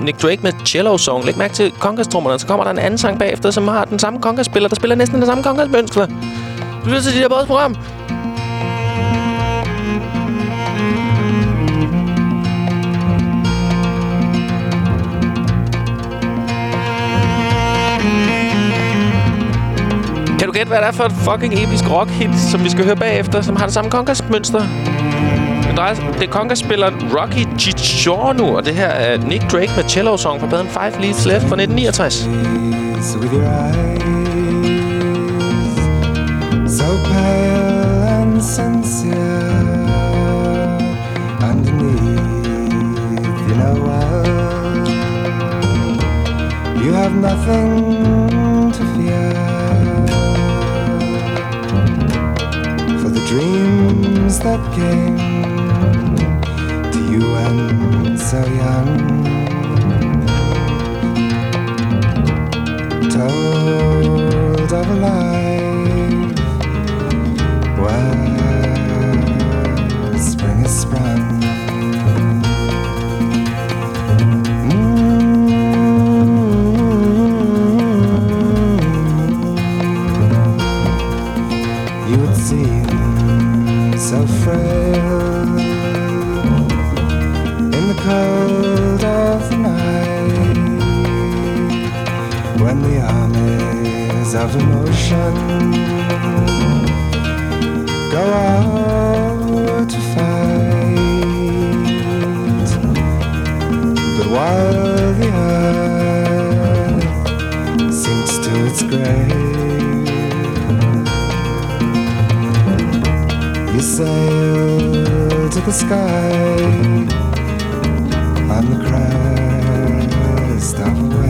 Nick Drake med Cello Song. Læg mærke til kongas-trommerne, så kommer der en anden sang bagefter, som har den samme kongas-spiller, der spiller næsten den samme kongas-mønster. Du lytter til DJ Breds program. Du gætte, hvad det er for et fucking episk rock-hit, som vi skal høre bagefter, som har det samme kongas-mønster? Det, drejer, det er kongas-spilleren Rocky Giorno, og det her er Nick Drake med Cello Song fra pladen Five Leaves Left fra 1969. with your eyes so pale and sincere underneath you know you have nothing dreams that came to you when so young. Told of a life emotion go out to fight, but while the earth sinks to its grave, you sail to the sky on the crest of a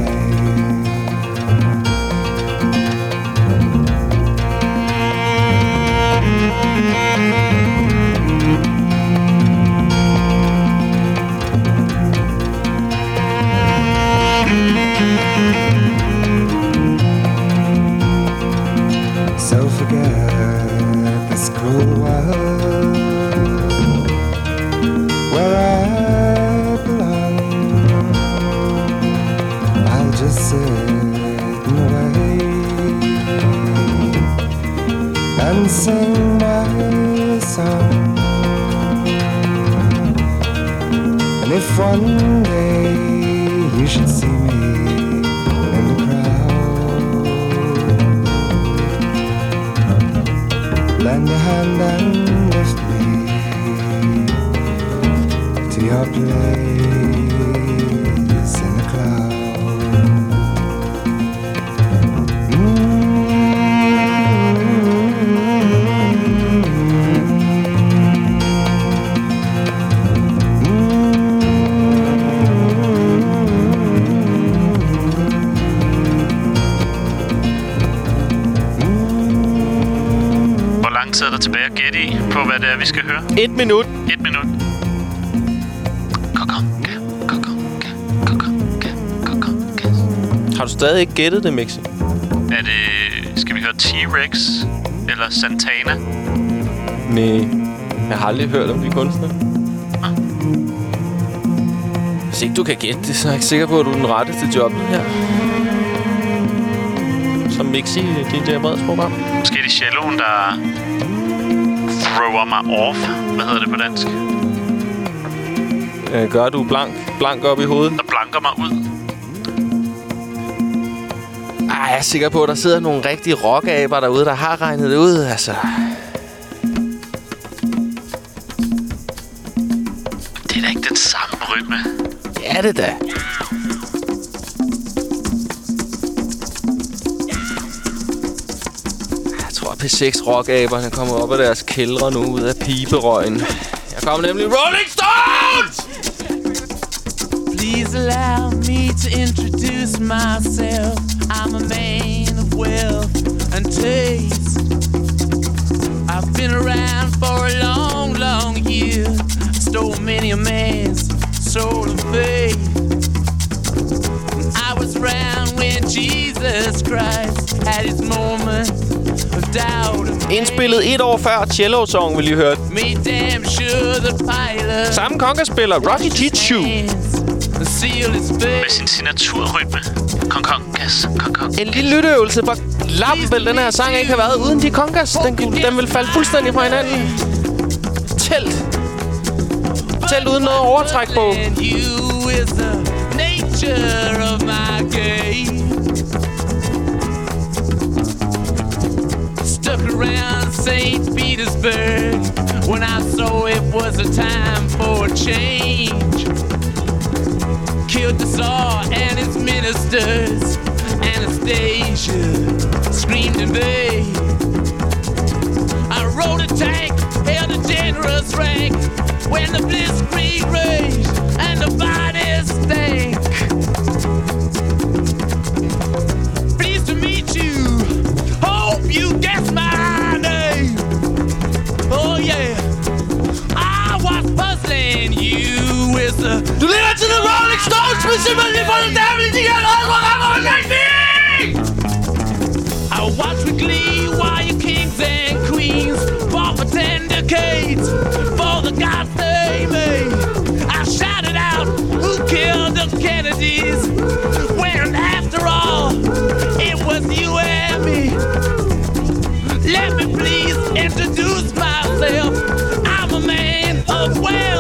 one Et minut. Et minut. Har du stadig ikke gættet det, Mixi? Er det... Skal vi høre T-Rex? Eller Santana? Nej. Jeg har aldrig hørt om de kunstnere. Hvis ikke du kan gætte det, så er jeg ikke sikker på, at du er den rette til jobbet her. Som Mixi i DJ Breds program. Måske er det celloen, der thrower mig off. Hvad hedder det på dansk? Øh, gør du blank, blank op i hovedet? Der blanker mig ud. Ej, jeg er sikker på, at der sidder nogle rigtige rockaber derude, der har regnet det ud. Altså, Det er da ikke den samme rytme. ja, det da. Jeg tror, P6 rockaberne kommer op af deres kældre nu ud af piberøgen. Jeg kommer nemlig Rolling Stones! Please allow me to introduce myself. I'm a man of wealth and taste. I've been around for a long, long year. Stole many a man's soul of faith. I was around when Jesus Christ had his moment Indspillet et år før Cello Song, vil I høre. Made damn sure the pilot Samme kongaspiller, Rocky face. Med sin signaturrytme. Kong, kong, gas, kong, kong. En lille lytteøvelse, hvor lam vel den her sang ikke har været uden de kongas. Den, den vil falde fuldstændig fra hinanden. Telt. Telt uden noget overtræk på. St. Petersburg when I saw it was a time for change. Killed the Tsar and his ministers. Anastasia screamed in vain. I rode a tank, held a generous rank when the blitzkrieg raged and the bodies stank. Ten decades for the gods they made. I shouted out, who killed the Kennedys? When after all, it was you and me. Let me please introduce myself. I'm a man of wealth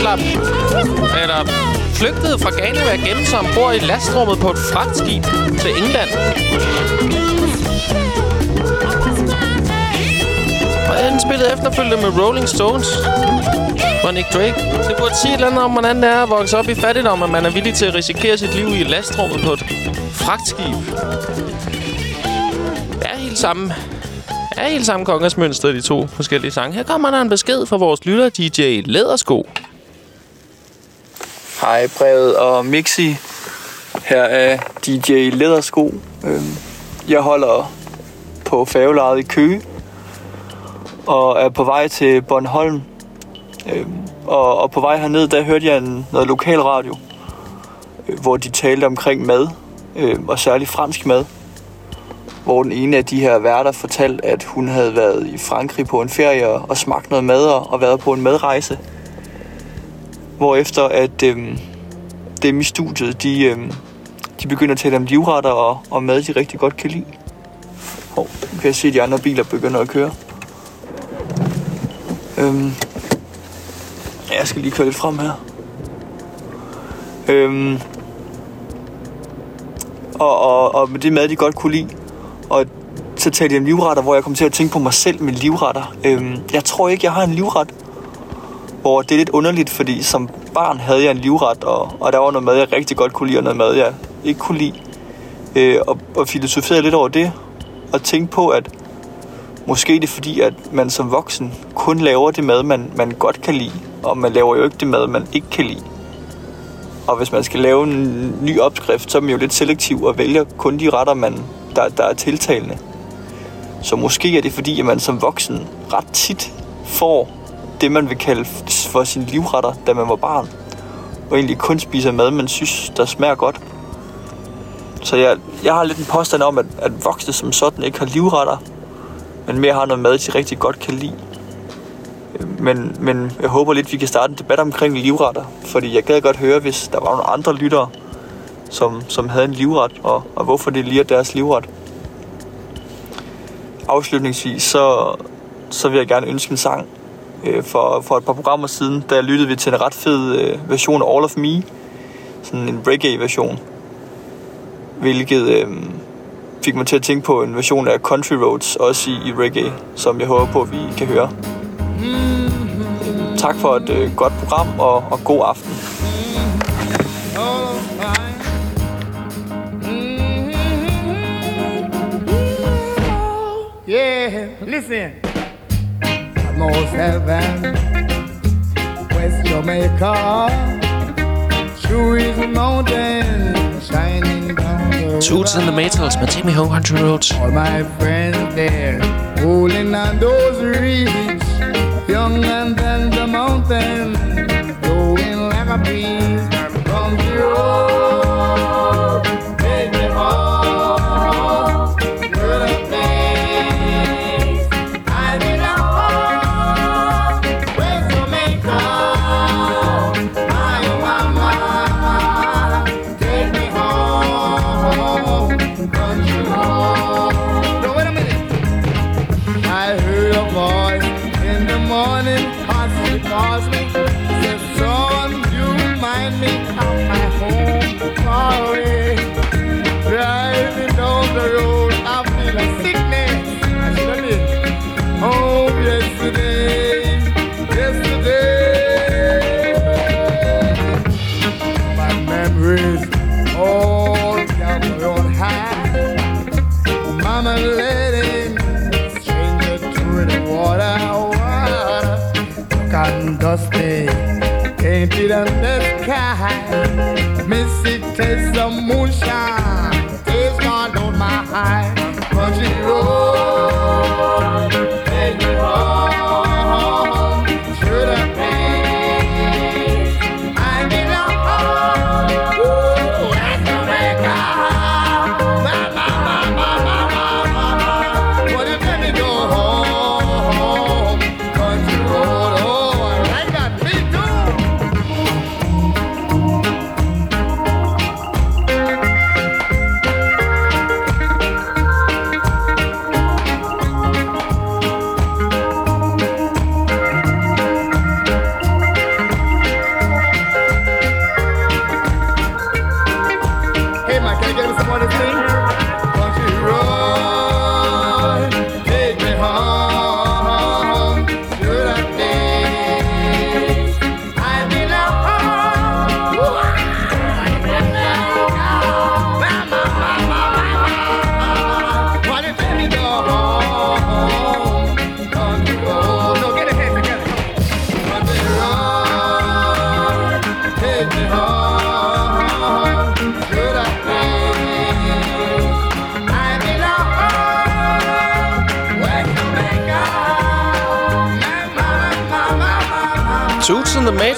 slap, eller flygtede fra Ghana ved at gemme sig ombord i lastrummet på et fragtskib til England. Og den spillede efterfølgende med Rolling Stones og Nick Drake. Det burde sige et eller andet om, hvordan det er at vokse op i fattigdom, at man er villig til at risikere sit liv i lastrummet på et fragtskib. Det er helt samme er helt samme kongens de to forskellige sange. Her kommer der en besked fra vores lytter, DJ Lædersko. Hej brevet og Mixi. Her er DJ Lædersko. Øhm, jeg holder på færgelejet i Køge og er på vej til Bornholm. Øhm, og, og på vej herned, der hørte jeg en, noget lokal radio, øh, hvor de talte omkring mad, øhm, og særligt fransk mad. Hvor den ene af de her værter fortalte, at hun havde været i Frankrig på en ferie og, smagt noget mad og været på en madrejse. Hvorefter at øhm, dem i studiet, de, øhm, de begynder at tale om livretter og, og mad, de rigtig godt kan lide. Og nu kan jeg se, at de andre biler begynder at køre. Øhm, jeg skal lige køre lidt frem her. Øhm, og, og, og med det mad, de godt kunne lide. Og så talte de om livretter, hvor jeg kom til at tænke på mig selv med livretter. Øhm, jeg tror ikke, jeg har en livret, hvor det er lidt underligt, fordi som barn havde jeg en livret, og, og der var noget mad, jeg rigtig godt kunne lide, og noget mad, jeg ikke kunne lide. Øh, og, og filosoferede lidt over det, og tænkte på, at måske det er fordi, at man som voksen kun laver det mad, man, man godt kan lide, og man laver jo ikke det mad, man ikke kan lide. Og hvis man skal lave en ny opskrift, så er man jo lidt selektiv og vælger kun de retter, man, der, der er tiltalende. Så måske er det fordi, at man som voksen ret tit får det, man vil kalde for sine livretter, da man var barn. Og egentlig kun spiser mad, man synes, der smager godt. Så jeg, jeg har lidt en påstand om, at, at voksne som sådan ikke har livretter, men mere har noget mad, de rigtig godt kan lide. Men, men jeg håber lidt, vi kan starte en debat omkring livretter, fordi jeg gad godt høre, hvis der var nogle andre lyttere, som, som havde en livret, og, og hvorfor det lige er deres livret. Afslutningsvis, så, så vil jeg gerne ønske en sang. Øh, For, for et par programmer siden, der lyttede vi til en ret fed øh, version af All of Me, sådan en reggae-version, hvilket øh, fik mig til at tænke på en version af Country Roads, også i, i reggae, som jeg håber på, at vi kan høre. Tak for et øh, godt program, og, og god aften. Yeah, listen. North Heaven, West Jamaica, through his mountain, shining down the Toots and the Maytals med Take Me Home Country Roads. All my friends there, holding on those reeds, young and then the mountain,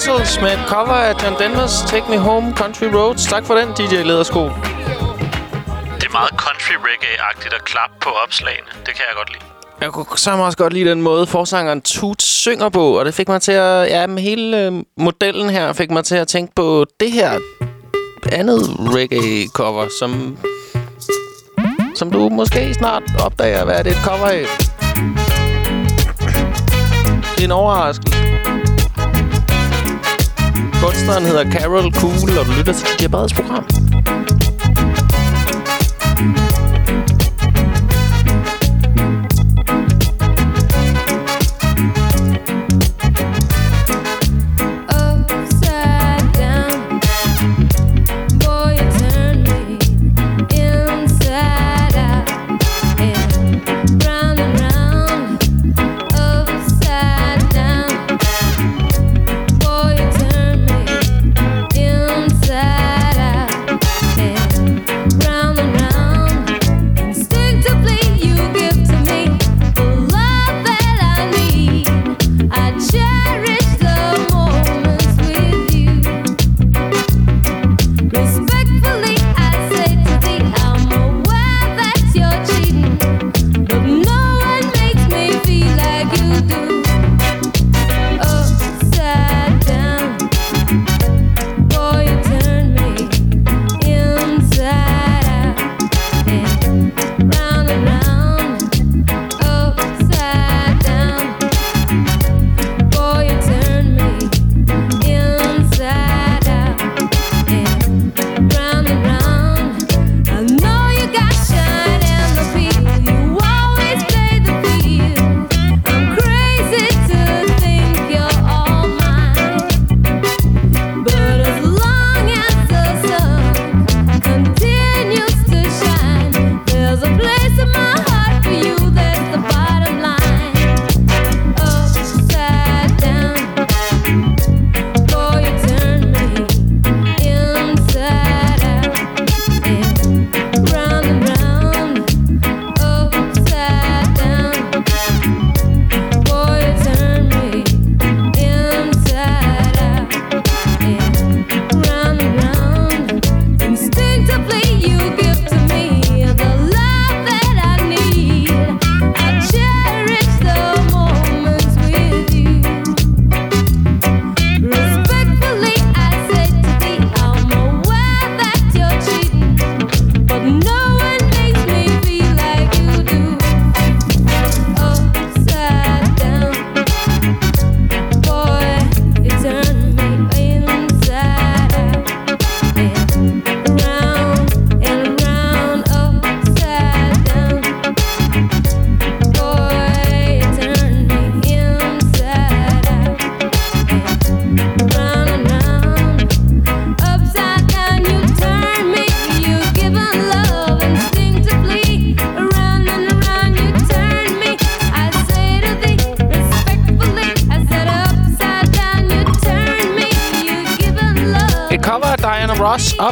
Metals med et cover af John Denvers Take Me Home Country Roads. Tak for den, DJ Ledersko. Det er meget country reggae-agtigt at klappe på opslagene. Det kan jeg godt lide. Jeg kunne så også godt lide den måde, forsangeren Toots synger på, og det fik mig til at... Ja, med hele øh, modellen her fik mig til at tænke på det her andet reggae-cover, som... Som du måske snart opdager, hvad er det et cover af. Det er en overraskelse. Kunstneren hedder Carol Cool, og du lytter til DJ program.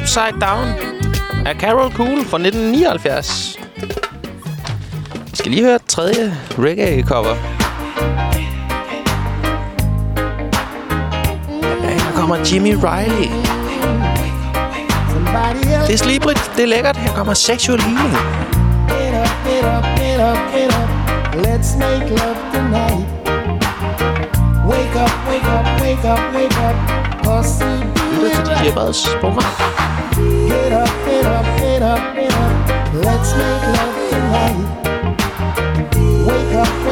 Upside Down, af Carol Cool fra 1979. Vi skal lige høre et tredje reggae-cover. Ja, her kommer Jimmy Riley. Det er slibrigt, det er lækkert. Her kommer Sexual Healing. Let's make love tonight. Wake up, wake up, wake up, wake up. Lytter til DJ. Breds program. Get up, get up, get up, get up. Let's make love tonight. Wake up,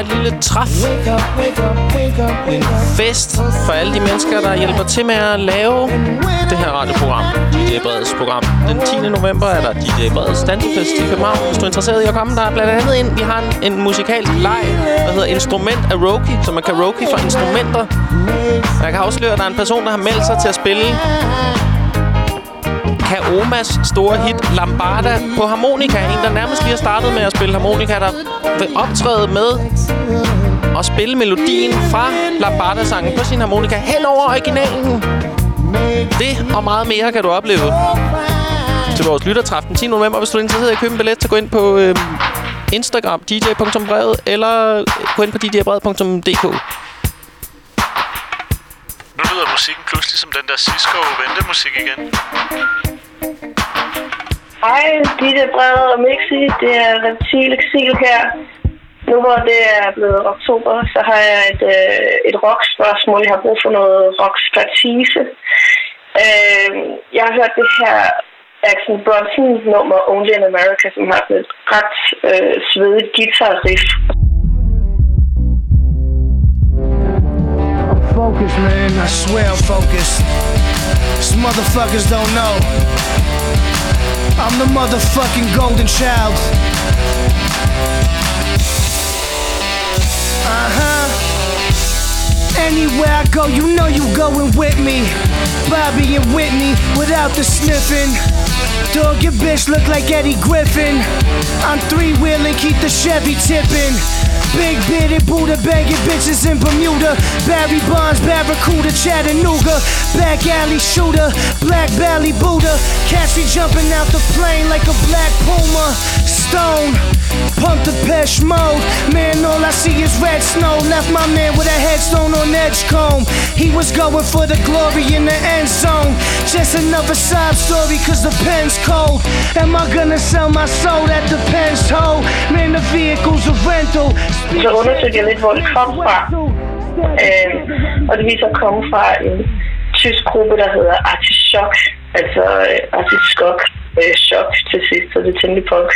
et lille træf. En fest for alle de mennesker, der hjælper til med at lave det her radioprogram. DJ Breds program. Den 10. november er der DJ Breds Dansefest i København. Hvis du er interesseret i at komme, der er blandt andet ind. Vi har en, en musikalsk leg, der hedder Instrument Karaoke, som er karaoke for instrumenter. Og jeg kan afsløre, at der er en person, der har meldt sig til at spille Omas store hit Lambada på harmonika. En, der nærmest lige har startet med at spille harmonika, der vil optræde med og spille melodien fra Lambada-sangen på sin harmonika hen over originalen. Det og meget mere kan du opleve til vores lyttertræf den 10. november. Hvis du er interesseret i at købe en billet, så gå ind på øhm, øh, Instagram, dj.brevet, eller gå ind på djbrevet.dk. Nu lyder musikken pludselig som den der Cisco ventemusik igen. Hej, Ditte Brede og Mixi. Det er Reptil Exil her. Nu hvor det er blevet oktober, så har jeg et, øh, et rockspørgsmål. Jeg har brug for noget rock-ekspertise. Øh, jeg har hørt det her Action Bronson-nummer Only in America, som har et ret øh, svedigt guitar-riff. Focus, man. I swear I'm focused. These motherfuckers don't know. I'm the motherfucking golden child. Uh huh. Anywhere I go, you know you going with me. Bobby and Whitney without the sniffing. Dog, your bitch look like Eddie Griffin. I'm three wheeling, keep the Chevy tipping. Big bitted Buddha banging bitches in Bermuda. Barry Bonds, Barracuda, Chattanooga. Back alley shooter, black belly Buddha. Me jumping out the plane like a black puma. Stone, pump the pesh mode. Man, all I see is red snow. Left my man with a headstone on Edgecombe. He was going for the glory in the end zone. Just another sob story, cause the pen's cold. Am I gonna sell my soul? That depends, ho. Man, the vehicle's a rental. Så undersøgte jeg lidt, hvor det kom fra. Øh, og det viser at komme fra en tysk gruppe, der hedder Artichok. Altså øh, Artichok øh, chok til sidst, så det er temmelig punk.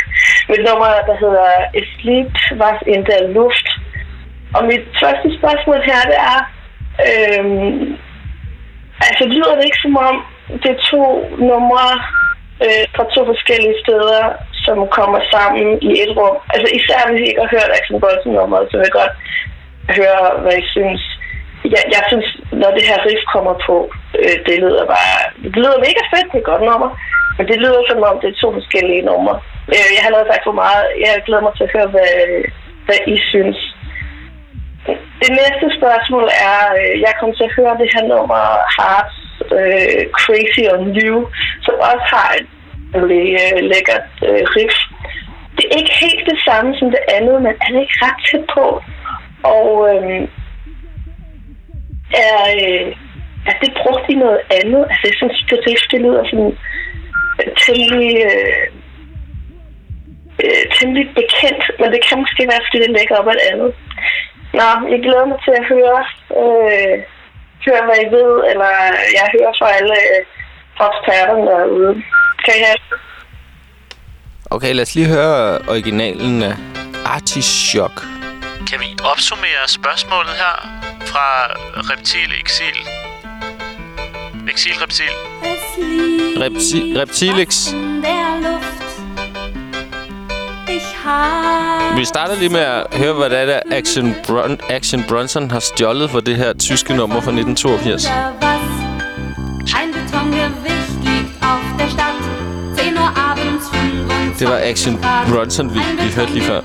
Mit nummer, der hedder Sleep was in der Luft. Og mit første spørgsmål her, det er, øh, altså lyder det ikke som om, det er to numre øh, fra to forskellige steder, som kommer sammen i et rum. Altså især hvis I ikke har hørt Action Bolton nummeret, så vil jeg godt høre, hvad I synes. Jeg, jeg synes, når det her riff kommer på, øh, det lyder bare... Det lyder mega fedt, det er godt nummer. Men det lyder som om, det er to forskellige numre. Øh, jeg har lavet sagt for meget. Jeg glæder mig til at høre, hvad, hvad I synes. Det næste spørgsmål er, øh, jeg kom til at høre det her nummer Hearts øh, Crazy on You, som også har et virkelig øh, lækkert øh, riff. Det er ikke helt det samme som det andet, men er det ikke ret tæt på. Og øh, er, øh, er det brugt i noget andet. Altså, jeg synes, det riff, det lyder sådan øh, temmelig, øh, øh, temmelig bekendt, men det kan måske være, fordi det lægger op af et andet. Nå, jeg glæder mig til at høre, øh, høre hvad I ved, eller jeg hører fra alle øh, eksperterne derude. Kan I have det? Okay, lad os lige høre originalen af Artichok. Kan vi opsummere spørgsmålet her fra Reptil Exil? Exil Reptil. Repti- Reptilix. Vi starter lige med at høre, hvad det er, der Action, Brun- Action Bronson har stjålet for det her tyske nummer fra 1982. Ein Betongewicht liegt auf der Stadt. 10 Uhr abends 25 Det var Action Bronson, vi, vi hørte lige før.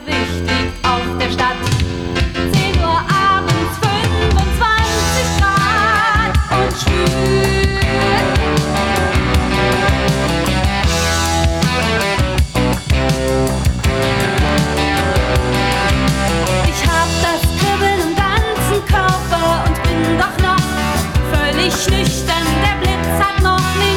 gaat nog.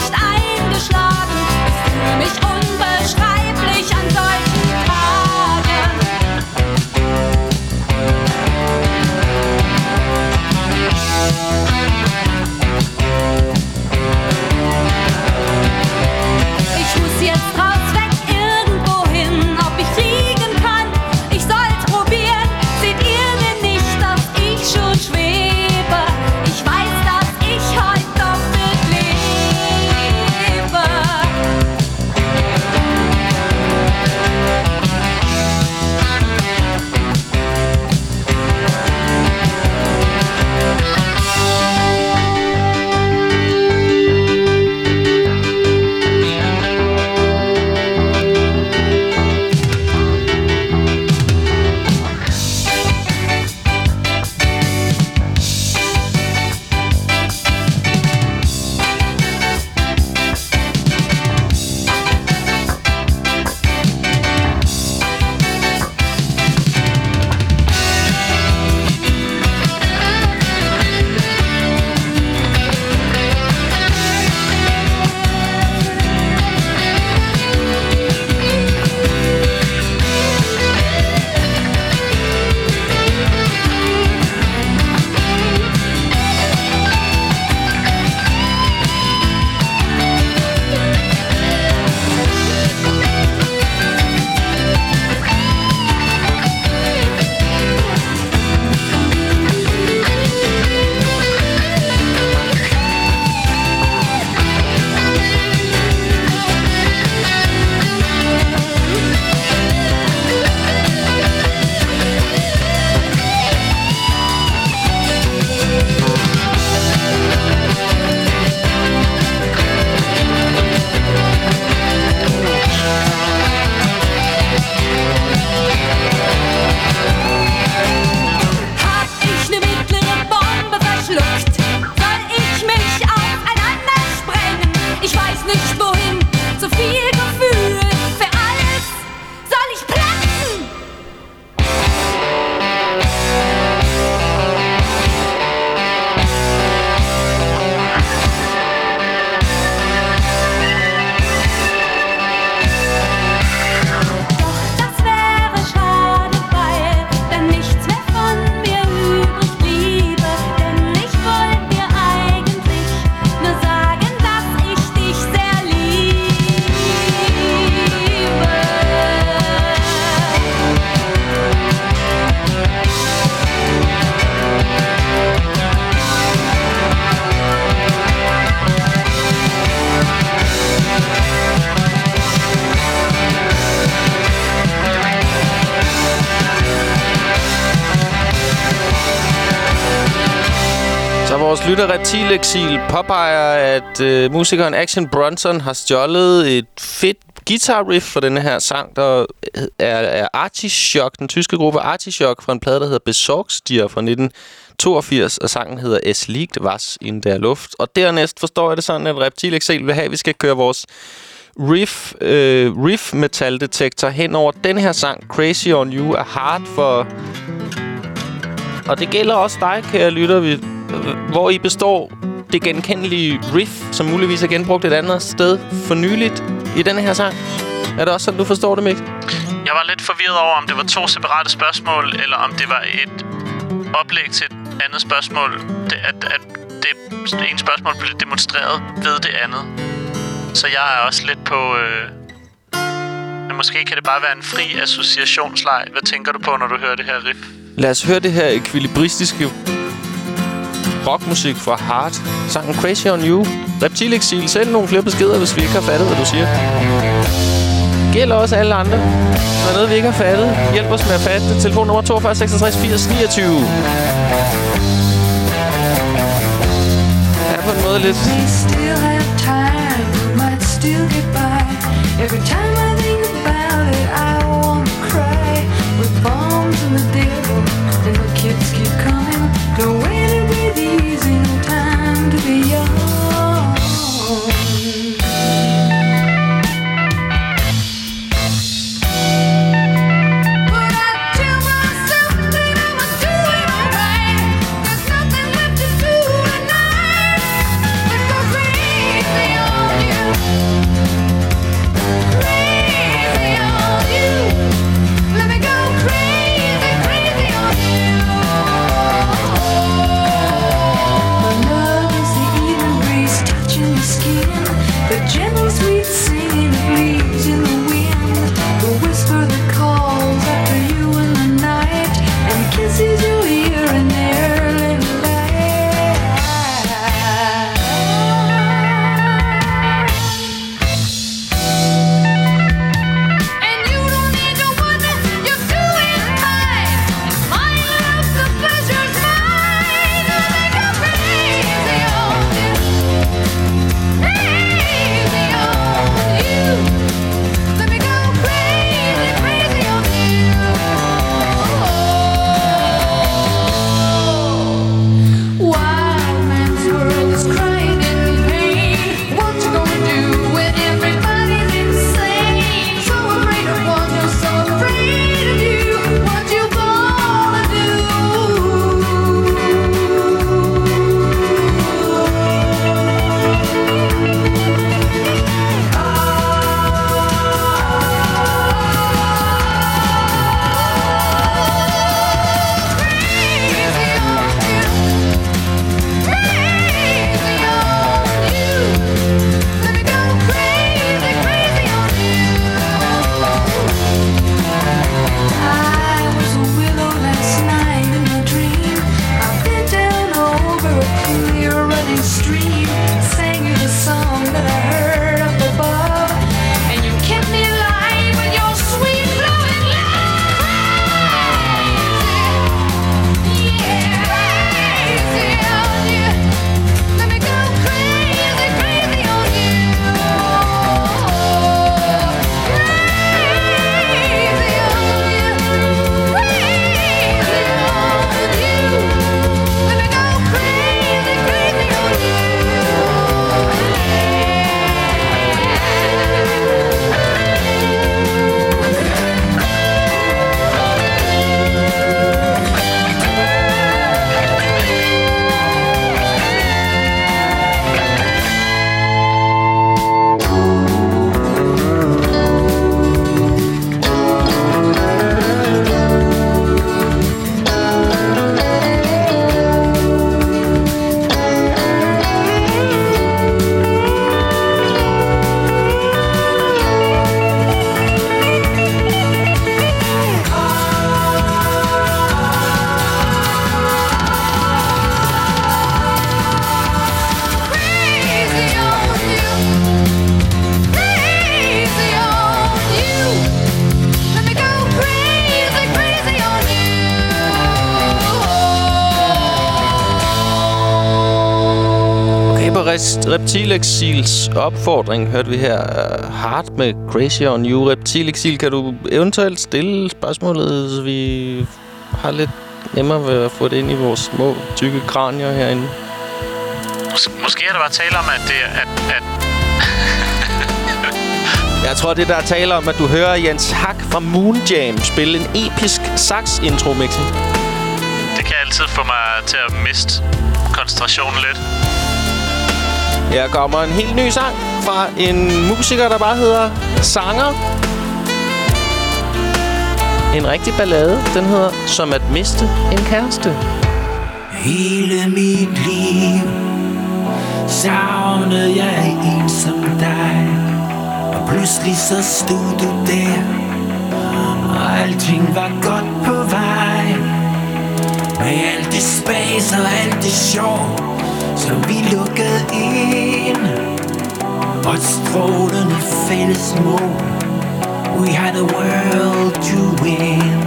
Vores lytter Reptilexil påpeger, at øh, musikeren Action Bronson har stjålet et fedt guitar riff for denne her sang, der øh, er, er Artichok, den tyske gruppe Artichok, fra en plade, der hedder Besorgstier fra 1982, og sangen hedder Es liegt was in der Luft. Og dernæst forstår jeg det sådan, at Reptilexil vil have, at vi skal køre vores riff, øh, riff metal detektor hen over den her sang, Crazy on You, er hard for... Og det gælder også dig, kære lytter. Vi hvor i består det genkendelige riff, som muligvis er genbrugt et andet sted for nyligt i denne her sang. Er det også sådan, du forstår det, Mik? Jeg var lidt forvirret over, om det var to separate spørgsmål, eller om det var et oplæg til et andet spørgsmål. Det, at, at det ene spørgsmål blev demonstreret ved det andet. Så jeg er også lidt på... Øh, men måske kan det bare være en fri associationsleg. Hvad tænker du på, når du hører det her riff? Lad os høre det her ekvilibristiske rockmusik fra Heart. Sangen Crazy On You. Reptilexil, send nogle flere beskeder, hvis vi ikke har fattet, hvad du siger. Gælder også alle andre. Når noget, vi ikke har fattet, hjælp os med at fatte det. Telefon nummer 42 66 80 29. Er på en måde lidt... Still time, might still get by. Every time I think about it, I Reptilexils opfordring hørte vi her uh, Hard med Crazy on You. Reptilexil, kan du eventuelt stille spørgsmålet, så vi har lidt nemmere ved at få det ind i vores små, tykke kranier herinde? Mås- måske er der bare tale om, at det. At, at Jeg tror, det der er tale om, at du hører Jens Hack fra Moon Jam spille en episk sax-intro, Mixi. det kan altid få mig til at miste koncentrationen lidt. Her kommer en helt ny sang fra en musiker, der bare hedder Sanger. En rigtig ballade. Den hedder Som at miste en kæreste. Hele mit liv savnede jeg en som dig Og pludselig så stod du der Og alting var godt på vej Med alt det spas og alt det sjov som vi lukkede ind. Og et strålende fælles mål. We had a world to win.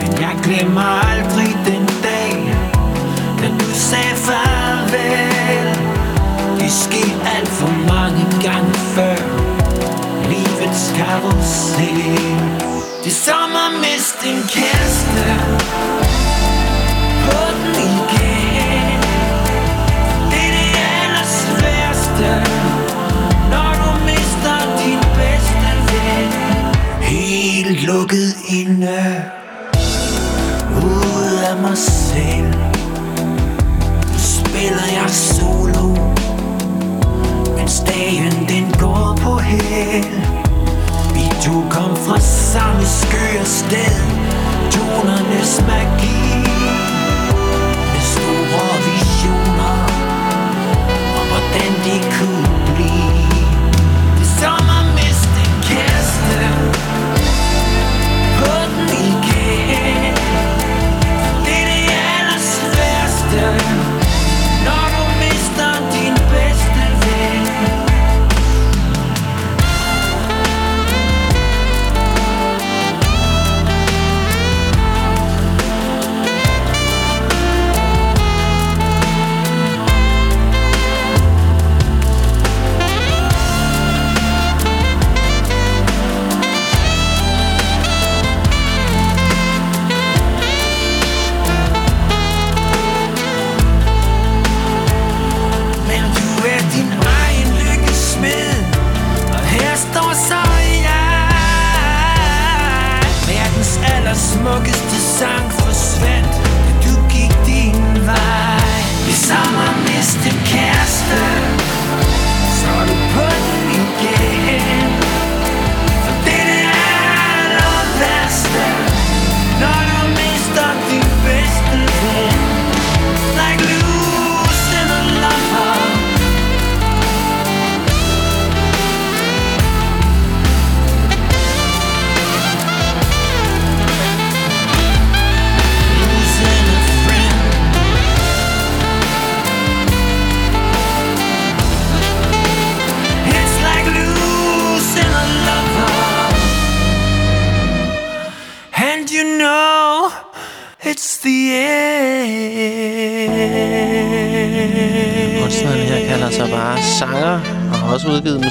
Men jeg glemmer aldrig den dag Da du sagde farvel. Det skete alt for mange gange før. Livets karusel Det er som at miste en kæreste. Lukket inde Ud af mig selv. Spiller jeg solo Mens dagen den går på hel Vi to kom fra samme skøre sted Tonernes magi. Med store visioner Om hvordan det kunne blive.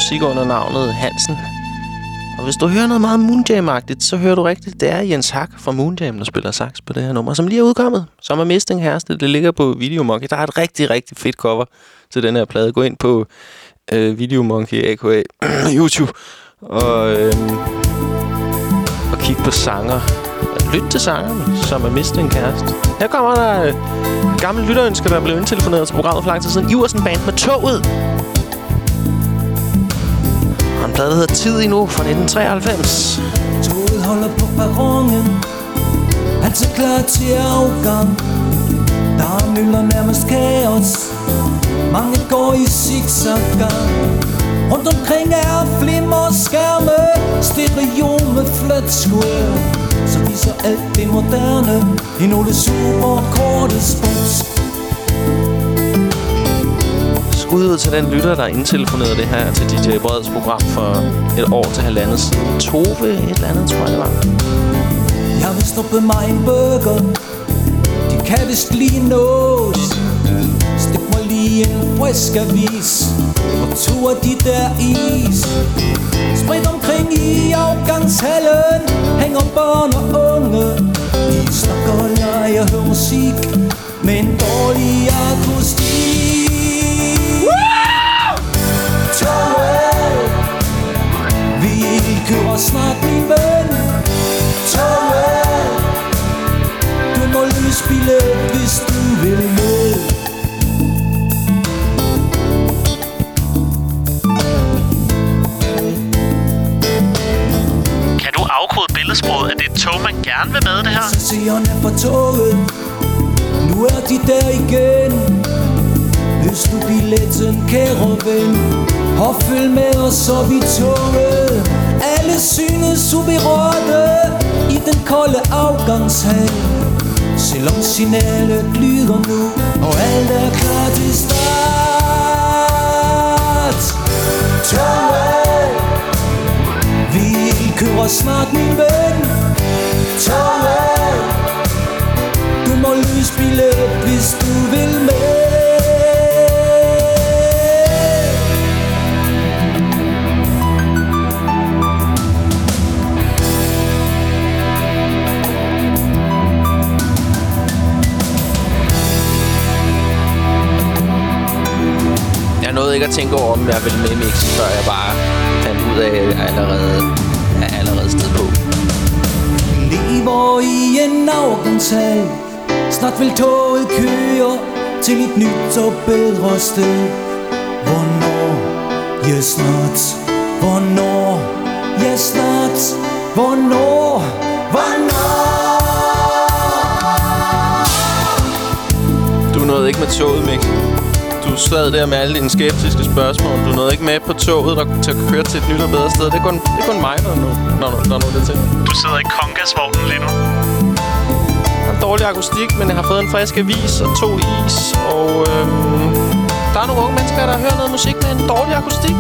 Musik under navnet Hansen. Og hvis du hører noget meget Moonjam-agtigt, så hører du rigtigt. Det er Jens Hack fra Moonjam, der spiller sax på det her nummer, som lige er udkommet. Som er Misting Herste. Det ligger på Videomonkey. Der er et rigtig, rigtig fedt cover til den her plade. Gå ind på øh, Videomonkey, a.k.a. YouTube, og, øh, og kig på sanger. Lyt til sangerne, som er mistet en kæreste. Her kommer der øh, gamle lytterønsker, der blev indtelefoneret til programmet for lang tid siden. Iversen Band med toget. En plade, der hedder Tid endnu fra 1993. Toget holder på perronen. Han er klar til afgang. Der er mylder nærmest kaos. Mange går i zigzag-gang. Rundt omkring er flimmer skærme Stereo med flat square. Så viser alt det moderne. I nogle super korte spots Skud ud til den lytter, der indtelefonerede det her til DJ Breds program for et år til halvandet. Siden. Tove et eller andet, tror jeg det var. Jeg vil stoppe mig en burger. De kan vist lige nås. Stik mig lige en frisk avis. Og to af de der is. Spredt omkring i afgangshallen Hænger børn og unge. De snakker og leger hører musik Med en dårlig akustik. tåle Vi gør snart min ven. Tåle Du må lysbille, hvis du vil med. Kan du afkode billedsproget? Er det et man gerne vil med det her? Så siger på toget. Nu er de der igen. Løs nu billetten, kære ven Og følg med os op i toget. Alle synes uberørte I den kolde afgangshal. Selvom signalet lyder nu Og alt er klar til start. Toget. Vi kører snart min ven. Toget. Du må løse billet hvis du vil med. Nåede ikke at tænke over, om jeg ville med i mixen, før jeg bare fandt ud af, at jeg allerede er allerede sted på. lever i en afgangshal Snart vil toget køre til et nyt og bedre sted Hvornår? Ja snart Hvornår? Ja snart Hvornår? Hvornår? Du nåede ikke med toget, Mik. Du sad der med alle dine skeptiske spørgsmål. Du nåede ikke med på toget, der til at køre til et nyt og bedre sted. Det er kun, det er kun mig, der når, når, når, når det til. Du sidder i kongasvognen lige nu. Jeg har dårlig akustik, men jeg har fået en frisk avis og to is. Og øhm, der er nogle unge mennesker, der hører noget musik med en dårlig akustik.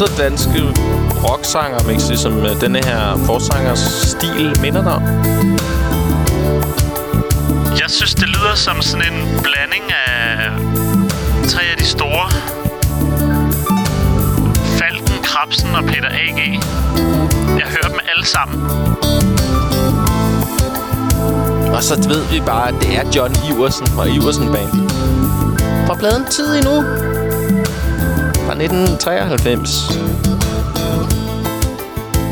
Andre danske rocksanger, Mixi, som øh, denne her forsangers stil minder dig om? Jeg synes, det lyder som sådan en blanding af tre af de store. Falken, Krabsen og Peter A.G. Jeg hører dem alle sammen. Og så ved vi bare, at det er John Iversen fra Iversen Band. Fra pladen Tid endnu. Fra 1993.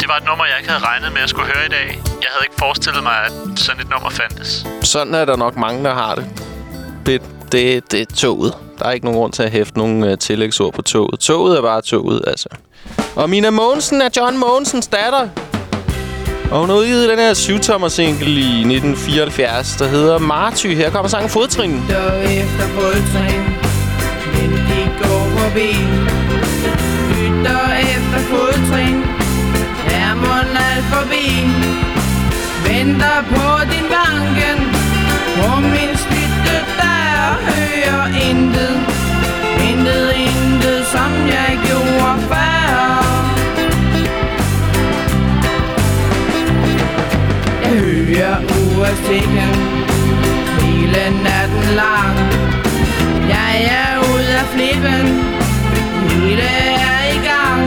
Det var et nummer, jeg ikke havde regnet med at skulle høre i dag. Jeg havde ikke forestillet mig, at sådan et nummer fandtes. Sådan er der nok mange, der har det. Det, det, det er toget. Der er ikke nogen grund til at hæfte nogen uh, tillægsord på toget. Toget er bare toget, altså. Og Mina Mogensen er John Mogensens datter. Og hun udgivet den her syvtommer single i 1974, der hedder Marty. Her kommer sangen Fodtrin. Lytter efter fodtrin forbi Lytter efter fodtrin. Er mon alt forbi. Venter på din banken. På min spytte der Hører intet. Intet, intet som jeg gjorde før. Jeg hører urstikken Hele natten lang. Jeg er ude af flippen. Hele er i gang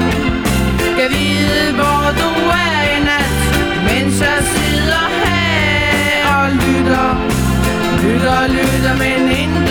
Skal vide hvor du er i nat Mens jeg sidder her og lytter. Lytter, lytter, men intet, intet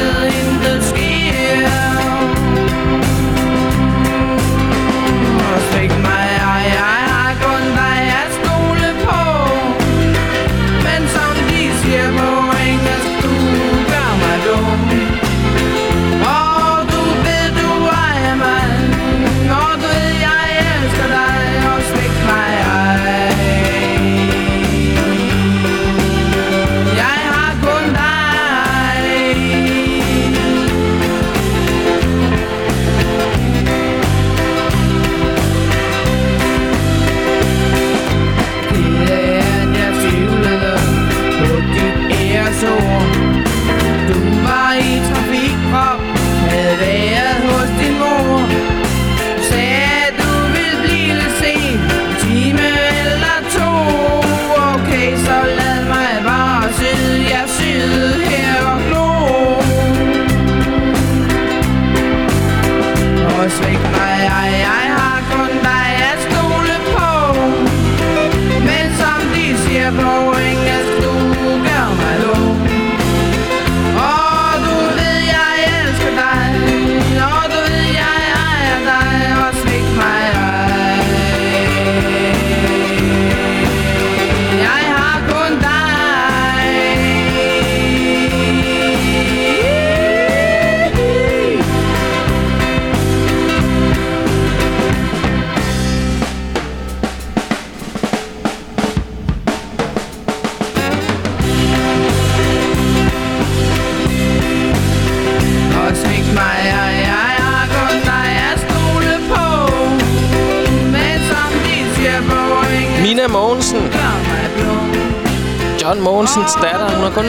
John Mogensens datter. Hun har kun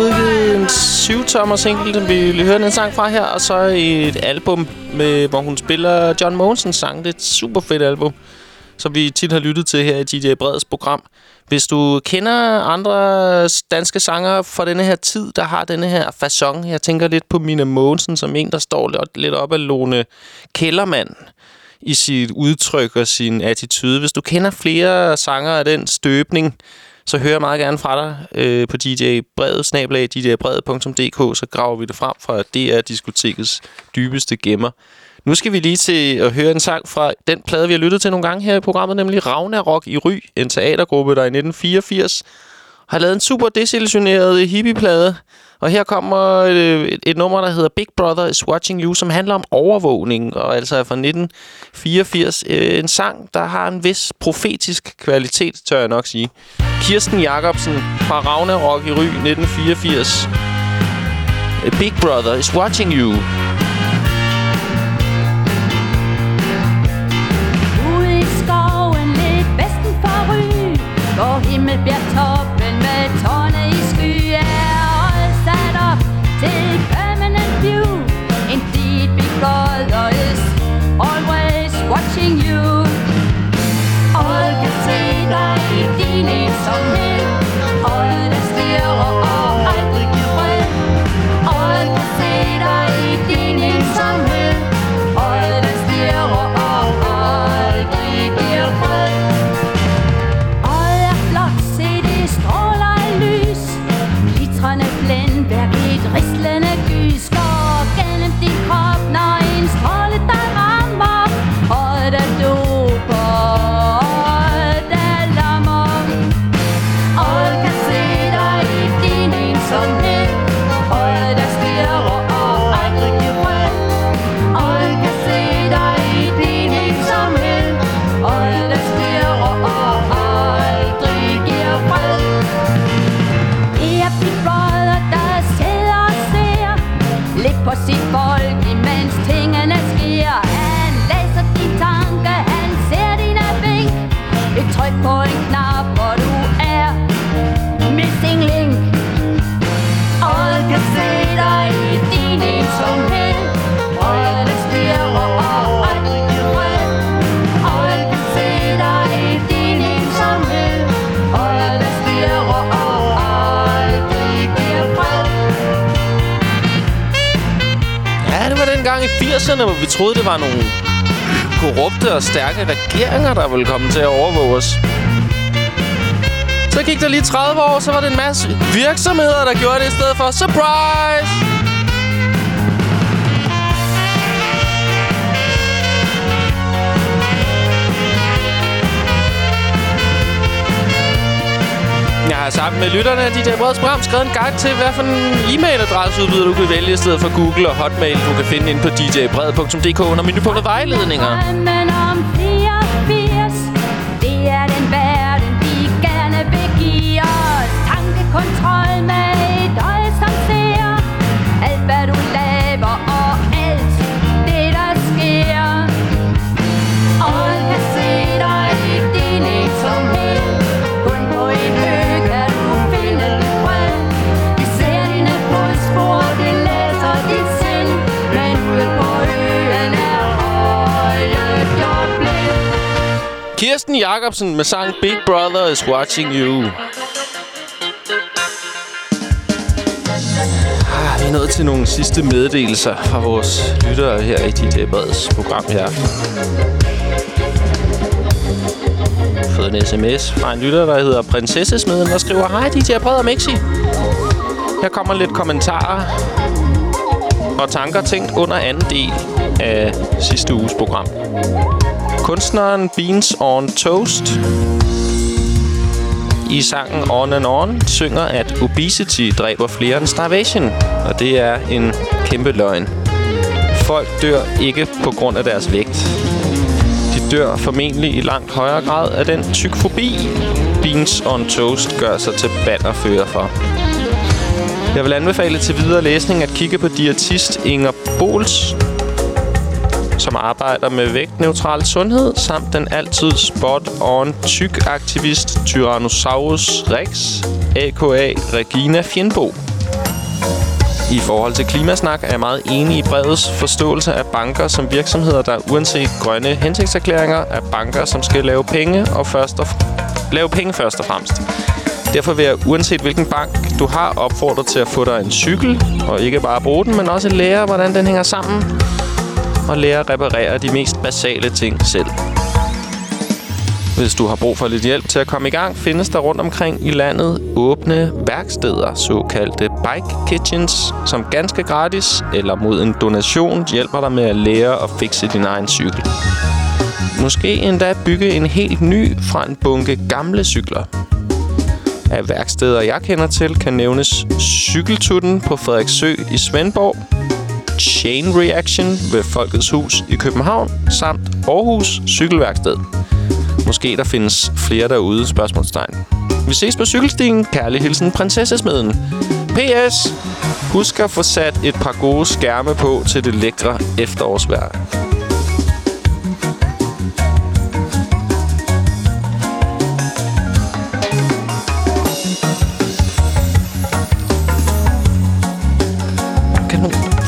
udgivet en 7-tommer single, som vi lige hørte en sang fra her. Og så et album, med, hvor hun spiller John Mogensens sang. Det er et super fedt album, som vi tit har lyttet til her i DJ Breds program. Hvis du kender andre danske sanger fra denne her tid, der har denne her façon. Jeg tænker lidt på Mina Mogensen, som en, der står lidt- lidt op af Lone Kellermann i sit udtryk og sin attitude. Hvis du kender flere sanger af den støbning, så hører jeg meget gerne fra dig øh, på DJ Brevet, snablag djbrevet.dk, så graver vi det frem fra DR Diskotekets dybeste gemmer. Nu skal vi lige til at høre en sang fra den plade, vi har lyttet til nogle gange her i programmet, nemlig Ragnarok i Ry, en teatergruppe, der i 1984 har lavet en super desillusioneret hippieplade. Og her kommer øh, et, et nummer, der hedder Big Brother is Watching You, som handler om overvågning, og altså er fra 1984. Øh, en sang, der har en vis profetisk kvalitet, tør jeg nok sige. Kirsten Jacobsen fra Ragnarok i Ry 1984. Øh, Big Brother is Watching You. Stærke regeringer, der ville komme til at overvåge os. Så gik der lige 30 år, så var det en masse virksomheder, der gjorde det i stedet for. Surprise! Jeg har sammen med lytterne af DJ Breds program skrevet en guide til, hvad for en e-mailadresseudbyder du kan vælge i stedet for Google og Hotmail. Du kan finde ind på djbred.dk under menupunktet vejledninger. Jacobsen med sang Big Brother is Watching You. Ah, vi er nået til nogle sidste meddelelser fra vores lyttere her i DJ øh, Breds program her. Jeg har fået en sms fra en lytter, der hedder Prinsessesmeden, der skriver Hej DJ Bred og Mixi. Her kommer lidt kommentarer og tanker tænkt under anden del af sidste uges program. Kunstneren Beans on Toast i sangen On and On synger, at obesity dræber flere end starvation. Og det er en kæmpe løgn. Folk dør ikke på grund af deres vægt. De dør formentlig i langt højere grad af den tykfobi, Beans on Toast gør sig til bannerfører for. Jeg vil anbefale til videre læsning at kigge på diætist Inger Bols som arbejder med vægtneutral sundhed, samt den altid spot-on tyk-aktivist Tyrannosaurus Rex, a.k.a. Regina Fjendbo. I forhold til klimasnak er jeg meget enig i brevets forståelse af banker som virksomheder, der uanset grønne hensigtserklæringer er banker, som skal lave penge og først og lave penge først og fremmest. Derfor vil jeg, uanset hvilken bank du har, opfordre til at få dig en cykel, og ikke bare bruge den, men også lære, hvordan den hænger sammen, og lære at reparere de mest basale ting selv. Hvis du har brug for lidt hjælp til at komme i gang, findes der rundt omkring i landet åbne værksteder, såkaldte bike kitchens, som ganske gratis eller mod en donation hjælper dig med at lære at fikse din egen cykel. Måske endda bygge en helt ny fra en bunke gamle cykler. Af værksteder, jeg kender til, kan nævnes Cykeltutten på Frederiksø i Svendborg, Chain Reaction ved Folkets Hus i København, samt Aarhus Cykelværksted. Måske der findes flere derude, spørgsmålstegn. Vi ses på cykelstien. Kærlig hilsen, prinsessesmeden. P.S. Husk at få sat et par gode skærme på til det lækre efterårsvejr.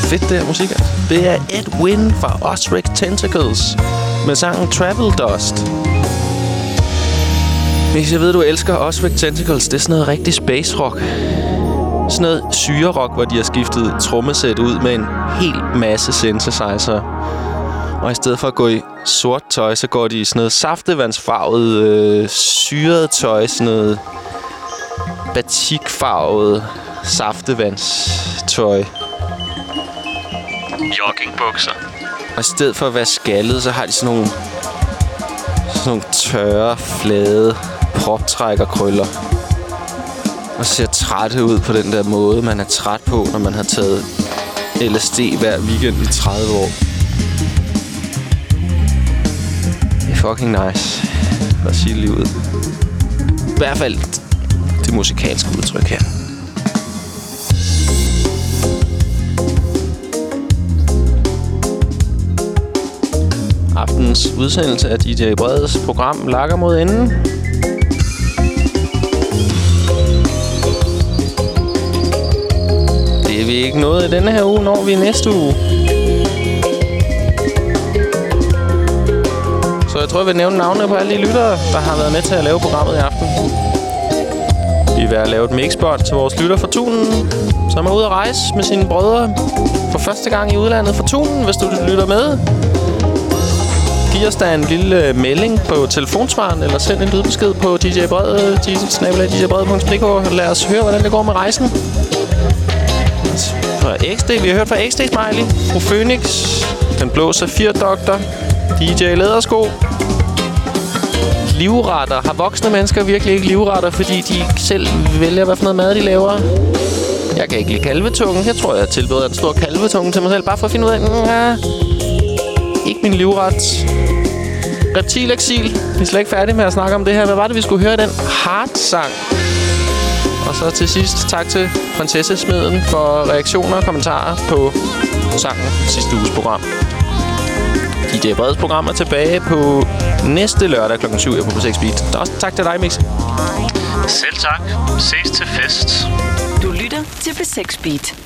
Fedt det her musik? er. Det er Edwin fra Osric Tentacles med sangen Travel Dust. Hvis jeg ved, du elsker Osric Tentacles, det er sådan noget rigtig space rock. Sådan noget syre-rock, hvor de har skiftet trommesæt ud med en hel masse synthesizer. Og i stedet for at gå i sort tøj, så går de i sådan noget saftevandsfarvet, øh, syret tøj, sådan noget batikfarvet saftevandstøj. Joggingbukser. Og i stedet for at være skaldet, så har de sådan nogle, sådan nogle tørre, flade proptrækkerkrøller. Og ser trætte ud på den der måde, man er træt på, når man har taget LSD hver weekend i 30 år. Det er fucking nice. At sige livet. I hvert fald det musikalske udtryk her. Aftens udsendelse af DJ Breds program lakker mod enden. Det er vi ikke nået i denne her uge, når vi næste uge. Så jeg tror, jeg vil nævne navnene på alle de lyttere, der har været med til at lave programmet i aften. Vi vil have lavet lave et mixbånd til vores lytter fra Tunen, som er ude at rejse med sine brødre for første gang i udlandet fra Tunen, hvis du lytter med. Giv os da en lille øh, melding på telefonsvaren, eller send en lydbesked på djbred, djbred.dk. Lad os høre, hvordan det går med rejsen. Fra XD, vi har hørt fra XD Smiley, Pro Phoenix, Den Blå Safir-doktor, DJ Lædersko, livretter. Har voksne mennesker virkelig ikke livretter, fordi de selv vælger, hvad for noget mad de laver? Jeg kan ikke lide kalvetungen. Jeg tror, jeg tilbyder en stor kalvetunge til mig selv, bare for at finde ud af, ikke min livret. Reptilexil. Vi er slet ikke færdige med at snakke om det her. Hvad var det, vi skulle høre den hard-sang? Og så til sidst, tak til prinsessesmeden for reaktioner og kommentarer på sangen sidste uges program. DJ Breds program er tilbage på næste lørdag kl. 7 på P6 Beat. Også tak til dig, Mix. Selv tak. Ses til fest. Du lytter til P6 Beat.